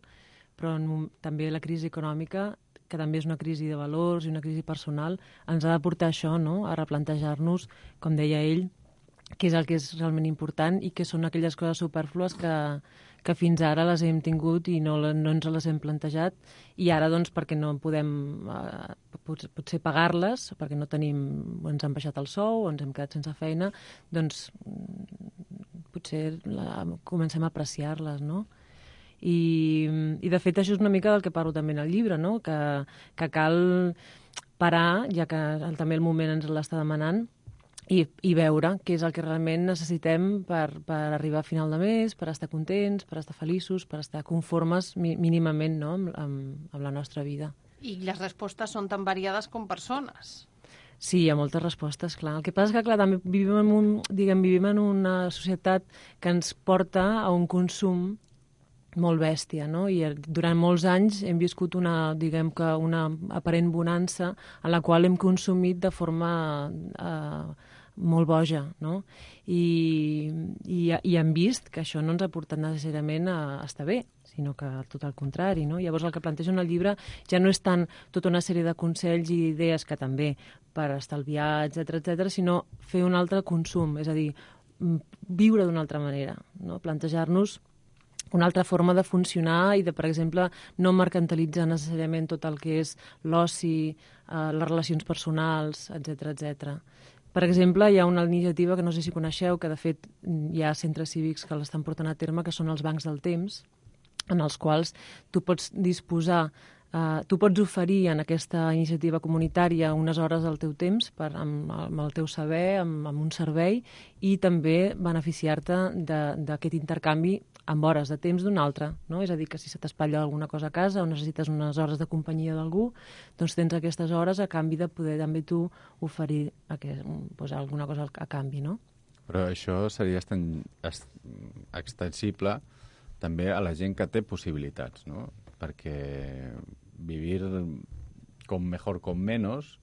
però en, també la crisi econòmica, que també és una crisi de valors i una crisi personal, ens ha de portar això, no? a replantejar-nos, com deia ell, què és el que és realment important i què són aquelles coses superflues que, que fins ara les hem tingut i no, no ens les hem plantejat i ara doncs perquè no podem eh, potser, potser pagar-les perquè no tenim, ens han baixat el sou ens hem quedat sense feina doncs mm, potser la, comencem a apreciar-les no? I, I de fet això és una mica del que parlo també en el llibre, no? que, que cal parar, ja que també el moment ens l'està demanant, i, i veure què és el que realment necessitem per, per arribar a final de mes, per estar contents, per estar feliços, per estar conformes mi, mínimament no? amb, amb, amb la nostra vida. I les respostes són tan variades com persones. Sí, hi ha moltes respostes, clar. El que passa és que, clar, també vivim en, un, diguem, vivim en una societat que ens porta a un consum molt bèstia, no? I eh, durant molts anys hem viscut una, diguem que una aparent bonança en la qual hem consumit de forma eh, molt boja, no? I, i, I hem vist que això no ens ha portat necessàriament a estar bé, sinó que tot el contrari, no? Llavors el que planteja en el llibre ja no és tant tota una sèrie de consells i idees que també per estalviar, etc etc, sinó fer un altre consum, és a dir, mm, viure d'una altra manera, no? Plantejar-nos una altra forma de funcionar i de, per exemple, no mercantilitzar necessàriament tot el que és l'oci, eh, les relacions personals, etc etc. Per exemple, hi ha una iniciativa que no sé si coneixeu, que de fet hi ha centres cívics que l'estan portant a terme, que són els bancs del temps, en els quals tu pots disposar Uh, tu pots oferir en aquesta iniciativa comunitària unes hores del teu temps per, amb, amb el teu saber, amb, amb un servei, i també beneficiar-te d'aquest intercanvi amb hores de temps d'un altre. No? És a dir, que si se t'espatlla alguna cosa a casa o necessites unes hores de companyia d'algú, doncs tens aquestes hores a canvi de poder també tu oferir aquest, doncs, alguna cosa a canvi. No? Però això seria esten, est, extensible també a la gent que té possibilitats, no? Perquè vivir com mejor con menos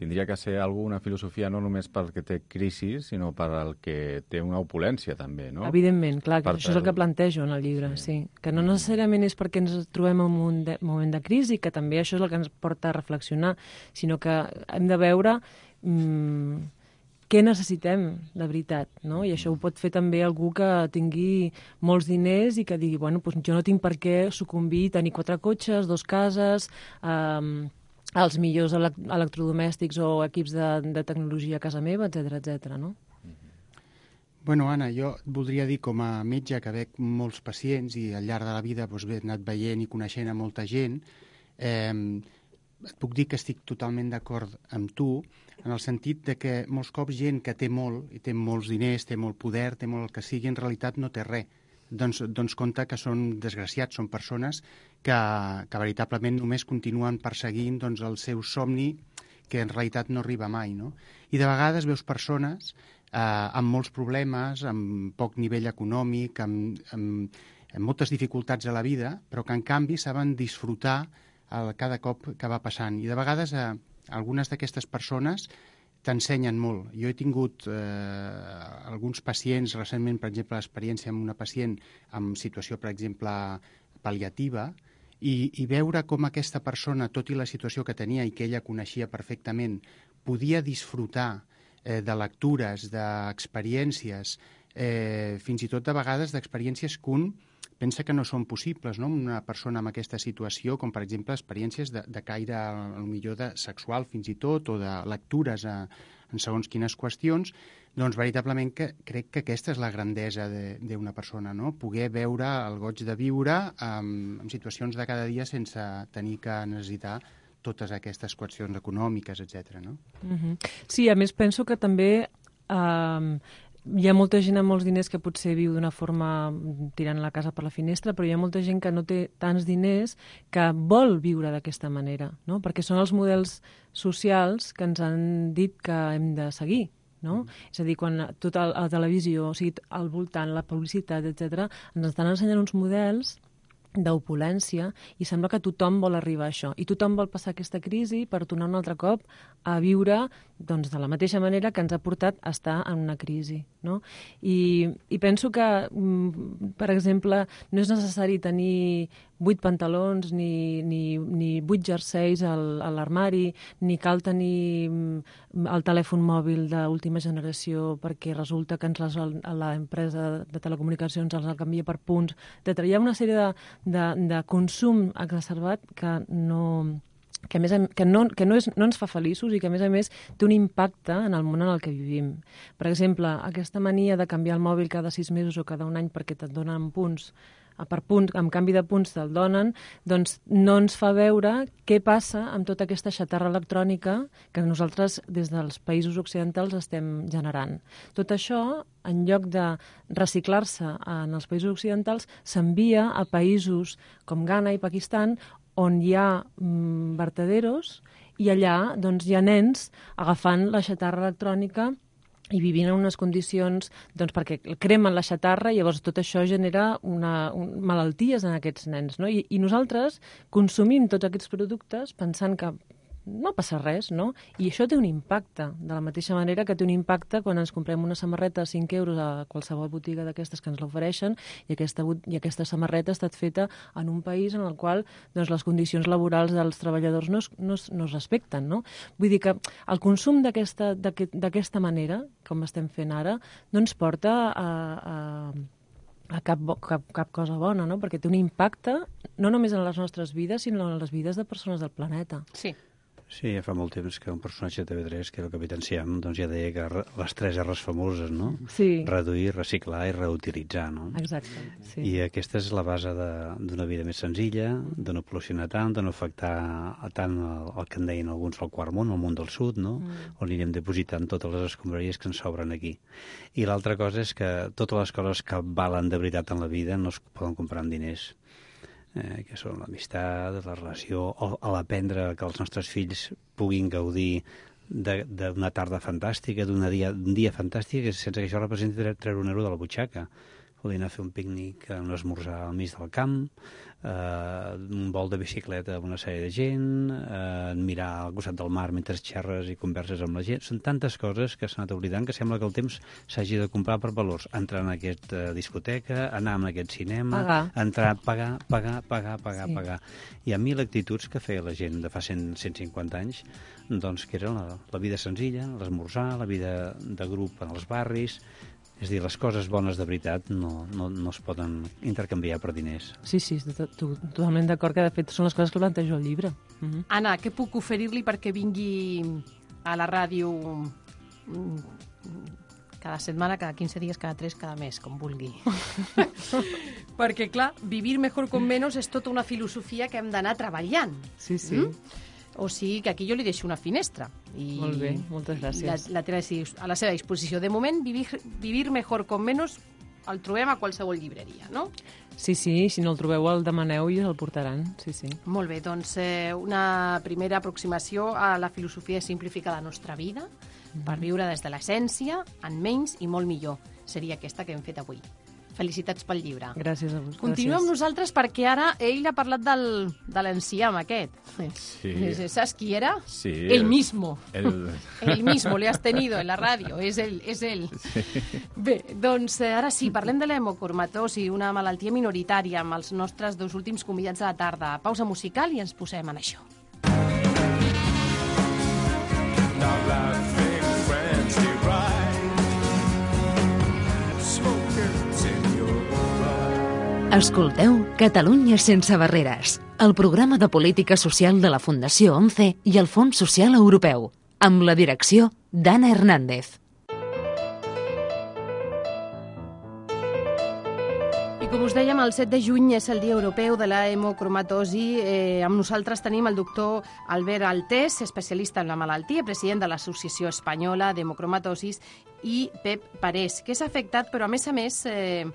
tindria que ser algo, una filosofia no només pel que té crisi, sinó per al que té una opulència també, no? Evidentment, clar, que Per això és el que plantejo en el llibre, sí. sí. Que no necessàriament és perquè ens trobem en un de, moment de crisi, que també això és el que ens porta a reflexionar, sinó que hem de veure mm, què necessitem de veritat, no? I això ho pot fer també algú que tingui molts diners i que digui, bueno, doncs jo no tinc per què sucumbir, tenir quatre cotxes, dos cases, eh, els millors elec electrodomèstics o equips de, de tecnologia a casa meva, etc etc. no? Bueno, Anna, jo et voldria dir com a metge que veig molts pacients i al llarg de la vida doncs, he anat veient i coneixent a molta gent, eh, et puc dir que estic totalment d'acord amb tu en el sentit de que molts cops gent que té molt, i té molts diners, té molt poder, té molt el que sigui, en realitat no té res. Doncs, doncs compte que són desgraciats, són persones que, que veritablement només continuen perseguint doncs, el seu somni que en realitat no arriba mai. No? I de vegades veus persones eh, amb molts problemes, amb poc nivell econòmic, amb, amb, amb moltes dificultats a la vida, però que en canvi saben disfrutar el, cada cop que va passant. I de vegades eh, algunes d'aquestes persones t'ensenyen molt. Jo he tingut eh, alguns pacients, recentment, per exemple, l'experiència amb una pacient amb situació, per exemple, pal·liativa, i, i veure com aquesta persona, tot i la situació que tenia i que ella coneixia perfectament, podia disfrutar eh, de lectures, d'experiències, eh, fins i tot de vegades d'experiències que un pensa que no són possibles, no? Una persona amb aquesta situació, com per exemple experiències de, de caire, millor de sexual fins i tot, o de lectures a, en segons quines qüestions, doncs veritablement que crec que aquesta és la grandesa d'una persona, no? Poder veure el goig de viure en, en situacions de cada dia sense tenir que necessitar totes aquestes qüestions econòmiques, etc. no? Mm -hmm. Sí, a més penso que també eh, hi ha molta gent amb molts diners que potser viu d'una forma tirant la casa per la finestra, però hi ha molta gent que no té tants diners que vol viure d'aquesta manera, no? perquè són els models socials que ens han dit que hem de seguir. No? Mm. És a dir, quan tota la televisió, o sigui, al voltant, la publicitat, etc, ens estan ensenyant uns models d'opulència i sembla que tothom vol arribar a això i tothom vol passar aquesta crisi per tornar un altre cop a viure doncs, de la mateixa manera que ens ha portat a estar en una crisi. No? I, I penso que, mm, per exemple, no és necessari tenir vuit pantalons ni, ni, ni vuit jerseis al, a l'armari, ni cal tenir mm, el telèfon mòbil d'última generació perquè resulta que ens resol, l'empresa de telecomunicacions ens el canvia per punts, etc. Hi ha una sèrie de, de, de consum exacerbat que no que, a més, que, no, que no, és, no ens fa feliços i que, a més a més, té un impacte en el món en el que vivim. Per exemple, aquesta mania de canviar el mòbil cada sis mesos o cada un any perquè te'n donen punts, per punt, amb canvi de punts te'l donen, doncs no ens fa veure què passa amb tota aquesta xatarra electrònica que nosaltres des dels països occidentals estem generant. Tot això, en lloc de reciclar-se en els països occidentals, s'envia a països com Ghana i Pakistan on hi ha mm, vertederos i allà doncs, hi ha nens agafant la xatarra electrònica i vivint en unes condicions doncs, perquè cremen la xatarra i llavors tot això genera una, un, malalties en aquests nens. No? I, I nosaltres consumim tots aquests productes pensant que no passa res, no? I això té un impacte, de la mateixa manera que té un impacte quan ens comprem una samarreta a 5 euros a qualsevol botiga d'aquestes que ens l'ofereixen i, aquesta, i aquesta samarreta ha estat feta en un país en el qual doncs, les condicions laborals dels treballadors no es, no es, no es respecten, no? Vull dir que el consum d'aquesta d'aquest- d'aquesta manera, com estem fent ara, no ens porta a, a, a cap, cap, cap cosa bona, no? perquè té un impacte no només en les nostres vides, sinó en les vides de persones del planeta. Sí. Sí, ja fa molt temps que un personatge de TV3, que era el Capitán Siam, doncs ja deia que les tres R's famoses, no? Sí. Reduir, reciclar i reutilitzar, no? Exacte, sí. I aquesta és la base de- d'una vida més senzilla, de no pol·lucionar tant, de no afectar tant el, el que en deien alguns al quart món, el món del sud, no? Mm. on anirem depositant totes les escombraries que ens sobren aquí. I l'altra cosa és que totes les coses que valen de veritat en la vida no es poden comprar amb diners eh, que són l'amistat, la relació, o l'aprendre que els nostres fills puguin gaudir d'una tarda fantàstica, d'un dia, dia fantàstic, sense que això representi tre- treure un euro de la butxaca. Poder anar a fer un pícnic, un esmorzar al mig del camp, eh, un vol de bicicleta amb una sèrie de gent, eh, mirar al costat del mar mentre xerres i converses amb la gent. Són tantes coses que s'han anat oblidant que sembla que el temps s'hagi de comprar per valors. Entrar en aquesta discoteca, anar en aquest cinema, Pagar. entrar, pagar, pagar, pagar, pagar, Sí. pagar. Hi ha mil actituds que feia la gent de fa 100, 150 anys, doncs que era la, la vida senzilla, l'esmorzar, la vida de grup en els barris, és a dir, les coses bones de veritat no, no, no es poden intercanviar per diners. Sí, sí, to- to- totalment d'acord, que de fet són les coses que plantejo al llibre. Mm -hmm. Anna, què puc oferir-li perquè vingui a la ràdio mm, cada setmana, cada 15 dies, cada 3, cada mes, com vulgui. perquè, clar, vivir mejor con menos és tota una filosofia que hem d'anar treballant. Sí, sí. Mm? O sigui que aquí jo li deixo una finestra. I Molt bé, moltes gràcies. La, la té a la seva disposició. De moment, vivir, vivir mejor con menos el trobem a qualsevol llibreria, no? Sí, sí, si no el trobeu el demaneu i el portaran, sí, sí. Molt bé, doncs eh, una primera aproximació a la filosofia de simplificar la nostra vida per viure des de l'essència, en menys i molt millor. Seria aquesta que hem fet avui. Felicitats pel llibre. Gràcies a vos. Continua amb nosaltres perquè ara ell ha parlat del, de l'enciam aquest. Sí. ¿Sabes qui era? Sí. El mismo. El... El mismo, le has tenido en la ràdio, és ell, és ell. Bé, doncs eh, ara sí, parlem de l'hemocromatosi, una malaltia minoritària amb els nostres dos últims convidats de la tarda. Pausa musical i ens posem en això. Now Escolteu Catalunya sense barreres, el programa de política social de la Fundació 11 i el Fons Social Europeu, amb la direcció d'Anna Hernández. I com us dèiem, el 7 de juny és el Dia Europeu de la Hemocromatosi. Eh, amb nosaltres tenim el doctor Albert Altés, especialista en la malaltia, president de l'Associació Espanyola d'Hemocromatosis, i Pep Parés, que és afectat, però a més a més eh,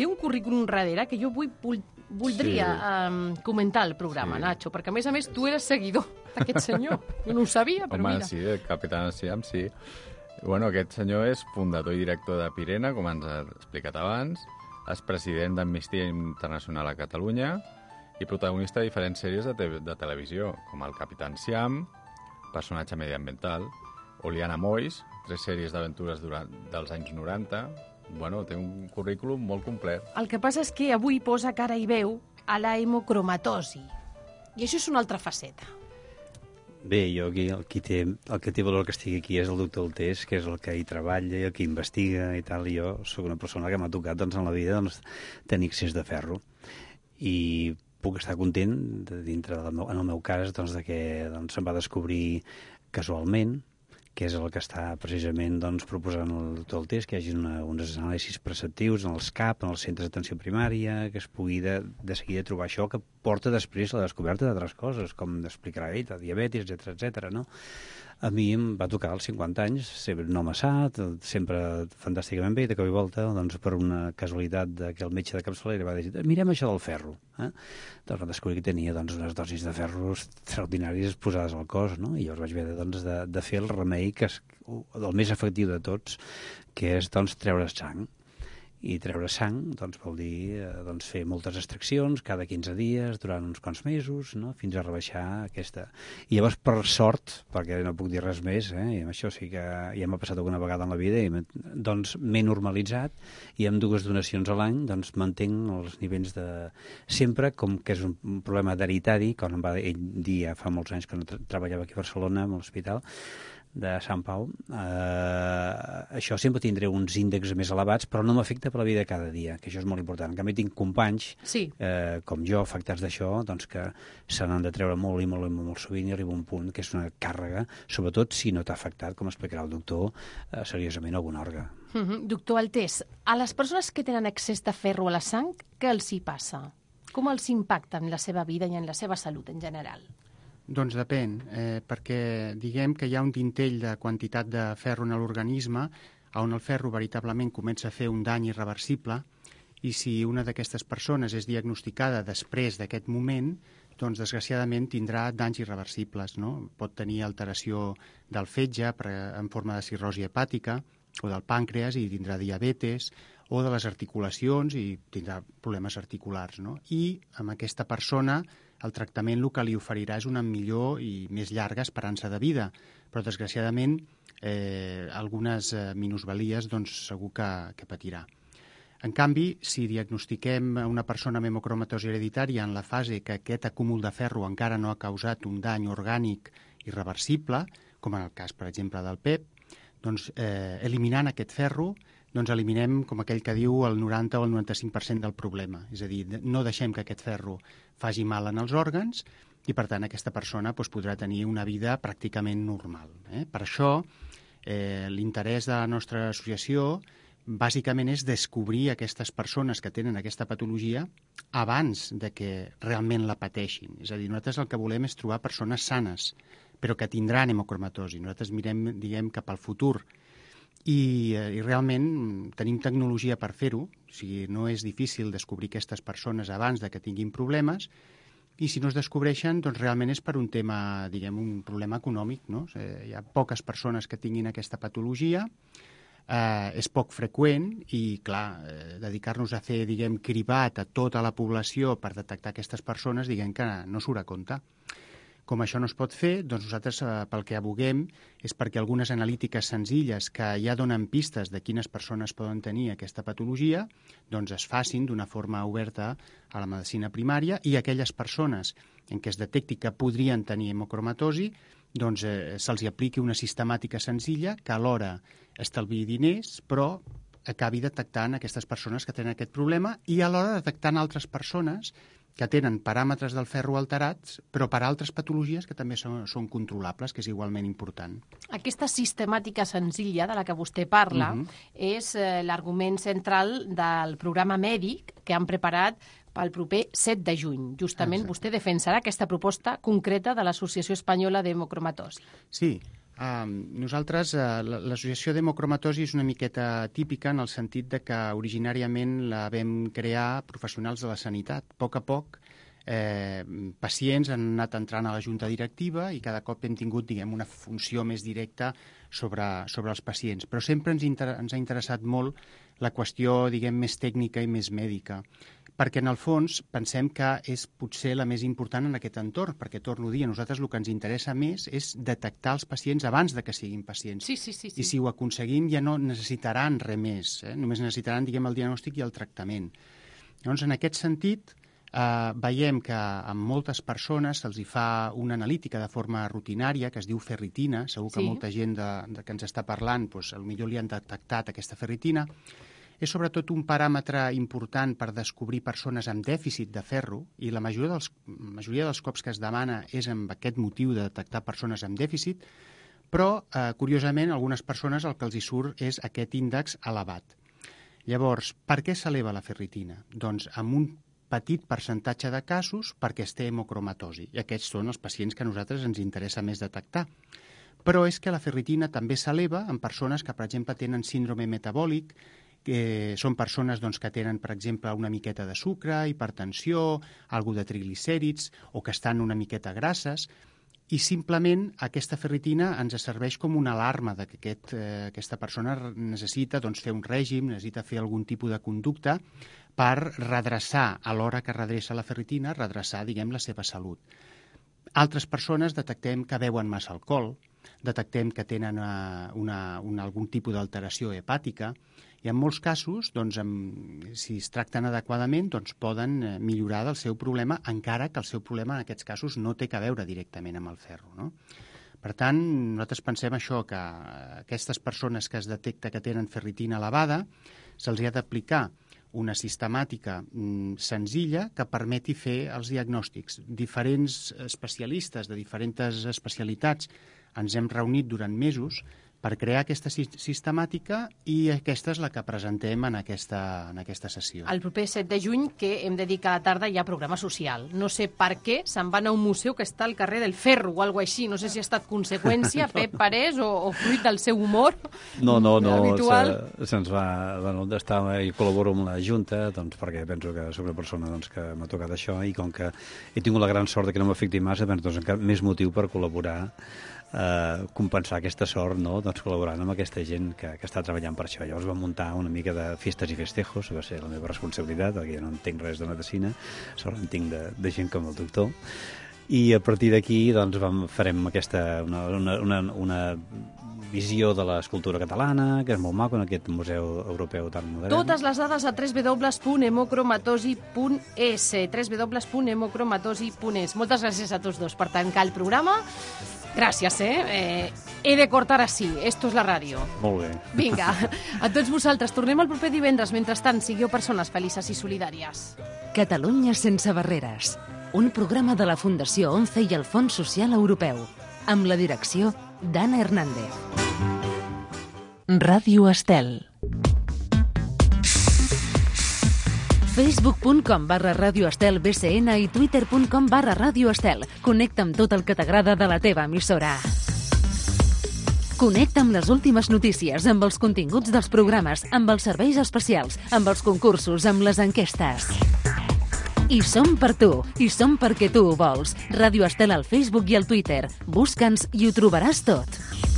té un currículum darrere que jo vull, vull voldria sí. eh, comentar al programa, sí. Nacho, perquè a més a més tu eres seguidor d'aquest senyor. Jo no ho sabia, però Home, mira. sí, el Capitán Siam, sí. Bueno, aquest senyor és fundador i director de Pirena, com ens ha explicat abans, és president d'Amnistia Internacional a Catalunya i protagonista de diferents sèries de, te de televisió, com el Capitán Siam, personatge mediambiental, Oliana Mois, tres sèries d'aventures dels anys 90. Bueno, té un currículum molt complet. El que passa és que avui posa cara i veu a la hemocromatosi. I això és una altra faceta. Bé, jo aquí, el, qui té, el que té valor que estigui aquí és el doctor Altés, que és el que hi treballa i el que investiga i tal, i jo sóc una persona que m'ha tocat doncs, en la vida doncs, tenir accés de ferro. I puc estar content, de, dintre del meu, en el meu cas, doncs, de que doncs, se'm va descobrir casualment, que és el que està precisament doncs, proposant el doctor Altés, que hi hagi una, uns anàlisis preceptius en els CAP, en els centres d'atenció primària, que es pugui de, de seguida trobar això que porta després la descoberta d'altres coses, com explicarà ell, diabetis, etc etc. no? A mi em va tocar als 50 anys, sempre un home sa, t- sempre fantàsticament bé, i de cop i volta, doncs, per una casualitat de que el metge de capçalera va dir mirem això del ferro. Eh? Doncs va descobrir que tenia doncs, unes dosis de ferro extraordinàries posades al cos, no? i llavors vaig haver doncs, de, de fer el remei que és el més efectiu de tots, que és doncs, treure sang i treure sang doncs, vol dir eh, doncs, fer moltes extraccions cada 15 dies durant uns quants mesos no? fins a rebaixar aquesta... I llavors, per sort, perquè no puc dir res més, eh? i amb això sí que ja m'ha passat alguna vegada en la vida, i doncs m'he normalitzat i amb dues donacions a l'any doncs, mantenc els nivells de... Sempre, com que és un problema d'heritari, quan em va dir ja fa molts anys que no treballava aquí a Barcelona, a l'hospital, de Sant Pau, eh, això sempre tindré uns índexs més elevats, però no m'afecta per la vida de cada dia, que això és molt important. En canvi, tinc companys, Sí. eh, com jo, afectats d'això, doncs que se n'han de treure molt i molt i molt, molt sovint i arriba un punt que és una càrrega, sobretot si no t'ha afectat, com explicarà el doctor, eh, seriosament algun òrgan. Mhm. Doctor Altés, a les persones que tenen excés de ferro a la sang, què els hi passa? Com els impacta en la seva vida i en la seva salut en general? Doncs depèn, eh, perquè diguem que hi ha un dintell de quantitat de ferro en l'organisme on el ferro veritablement comença a fer un dany irreversible i si una d'aquestes persones és diagnosticada després d'aquest moment, doncs desgraciadament tindrà danys irreversibles. No? Pot tenir alteració del fetge per, en forma de cirrosi hepàtica o del pàncreas i tindrà diabetes o de les articulacions i tindrà problemes articulars. No? I amb aquesta persona el tractament el que li oferirà és una millor i més llarga esperança de vida, però desgraciadament eh, algunes eh, minusvalies doncs, segur que, que patirà. En canvi, si diagnostiquem una persona amb hemocromatosi hereditària en la fase que aquest acúmul de ferro encara no ha causat un dany orgànic irreversible, com en el cas, per exemple, del PEP, doncs, eh, eliminant aquest ferro, doncs eliminem, com aquell que diu, el 90 o el 95% del problema. És a dir, no deixem que aquest ferro faci mal en els òrgans i, per tant, aquesta persona doncs, podrà tenir una vida pràcticament normal. Eh? Per això, eh, l'interès de la nostra associació bàsicament és descobrir aquestes persones que tenen aquesta patologia abans de que realment la pateixin. És a dir, nosaltres el que volem és trobar persones sanes, però que tindran hemocromatosi. Nosaltres mirem, diguem, cap al futur i, eh, i realment tenim tecnologia per fer-ho, o sigui, no és difícil descobrir aquestes persones abans de que tinguin problemes i si no es descobreixen, doncs realment és per un tema, diguem, un problema econòmic, no? O sigui, hi ha poques persones que tinguin aquesta patologia, eh, és poc freqüent i, clar, eh, dedicar-nos a fer, diguem, cribat a tota la població per detectar aquestes persones, diguem que no surt a compte. Com això no es pot fer, doncs nosaltres eh, pel que aboguem és perquè algunes analítiques senzilles que ja donen pistes de quines persones poden tenir aquesta patologia doncs es facin d'una forma oberta a la medicina primària i aquelles persones en què es detecti que podrien tenir hemocromatosi doncs eh, se'ls apliqui una sistemàtica senzilla que alhora estalviï diners però acabi detectant aquestes persones que tenen aquest problema i alhora detectant altres persones que tenen paràmetres del ferro alterats, però per altres patologies que també són, són controlables, que és igualment important. Aquesta sistemàtica senzilla de la que vostè parla Mhm. és eh, l'argument central del programa mèdic que han preparat pel proper 7 de juny. Justament Exacte. vostè defensarà aquesta proposta concreta de l'Associació Espanyola d'Hemocromatosi. Sí, um, nosaltres, uh, l'associació d'hemocromatosi és una miqueta típica en el sentit de que originàriament la vam crear professionals de la sanitat. A poc a poc, eh, pacients han anat entrant a la junta directiva i cada cop hem tingut, diguem, una funció més directa sobre, sobre els pacients. Però sempre ens, inter ens ha interessat molt la qüestió, diguem, més tècnica i més mèdica perquè en el fons pensem que és potser la més important en aquest entorn, perquè torno a dir, a nosaltres el que ens interessa més és detectar els pacients abans de que siguin pacients. Sí, sí, sí. sí. I si ho aconseguim ja no necessitaran res més, eh? només necessitaran, diguem, el diagnòstic i el tractament. Llavors, en aquest sentit, eh, veiem que a moltes persones se'ls hi fa una analítica de forma rutinària que es diu ferritina, segur que Sí. molta gent de, de que ens està parlant doncs, millor li han detectat aquesta ferritina, és sobretot un paràmetre important per descobrir persones amb dèficit de ferro i la majoria dels, la majoria dels cops que es demana és amb aquest motiu de detectar persones amb dèficit, però, eh, curiosament, algunes persones el que els hi surt és aquest índex elevat. Llavors, per què s'eleva la ferritina? Doncs amb un petit percentatge de casos perquè es té hemocromatosi. I aquests són els pacients que a nosaltres ens interessa més detectar. Però és que la ferritina també s'eleva en persones que, per exemple, tenen síndrome metabòlic, que són persones doncs, que tenen, per exemple, una miqueta de sucre, hipertensió, algú de triglicèrids, o que estan una miqueta grasses, i simplement aquesta ferritina ens serveix com una alarma de que aquest, eh, aquesta persona necessita doncs, fer un règim, necessita fer algun tipus de conducta per redreçar, a l'hora que redreça la ferritina, redreçar, diguem, la seva salut. Altres persones detectem que beuen massa alcohol, detectem que tenen una, una, una, algun tipus d'alteració hepàtica, i en molts casos, doncs, amb, si es tracten adequadament, doncs, poden eh, millorar del seu problema, encara que el seu problema en aquests casos no té que veure directament amb el ferro. No? Per tant, nosaltres pensem això, que aquestes persones que es detecta que tenen ferritina elevada, se'ls ha d'aplicar una sistemàtica mm, senzilla que permeti fer els diagnòstics. Diferents especialistes de diferents especialitats ens hem reunit durant mesos per crear aquesta sis- sistemàtica i aquesta és la que presentem en aquesta, en aquesta sessió. El proper 7 de juny, que hem de dir que a la tarda hi ha programa social. No sé per què se'n van a un museu que està al carrer del Ferro o alguna així. No sé si ha estat conseqüència, Pep Parés, o, o fruit del seu humor No, no, no, habitual. se- se'ns va... Bueno, d'estar i col·laboro amb la Junta, doncs, perquè penso que soc una persona doncs, que m'ha tocat això i com que he tingut la gran sort de que no m'afecti massa, doncs, doncs encara més motiu per col·laborar eh, compensar aquesta sort no? doncs, col·laborant amb aquesta gent que, que està treballant per això. Llavors vam muntar una mica de festes i festejos, va ser la meva responsabilitat, perquè jo no entenc res de medicina, solo entenc de, de gent com el doctor, i a partir d'aquí doncs, vam, farem aquesta, una, una, una, una visió de l'escultura catalana, que és molt maco en aquest museu europeu tan modern. Totes les dades a www.hemocromatosi.es www.hemocromatosi.es Moltes gràcies a tots dos per tancar el programa. Gràcies, eh? eh he de cortar así. Esto es la ràdio. Molt bé. Vinga, a tots vosaltres. Tornem el proper divendres. Mentrestant, sigueu persones felices i solidàries. Catalunya sense barreres. Un programa de la Fundació ONCE i el Fons Social Europeu. Amb la direcció d'Anna Hernández. Ràdio Estel. facebook.com barra Radio Estel BCN i twitter.com barra Radio Estel. Connecta amb tot el que t'agrada de la teva emissora. Connecta amb les últimes notícies, amb els continguts dels programes, amb els serveis especials, amb els concursos, amb les enquestes. I som per tu, i som perquè tu ho vols. Ràdio Estel al Facebook i al Twitter. Busca'ns i ho trobaràs tot.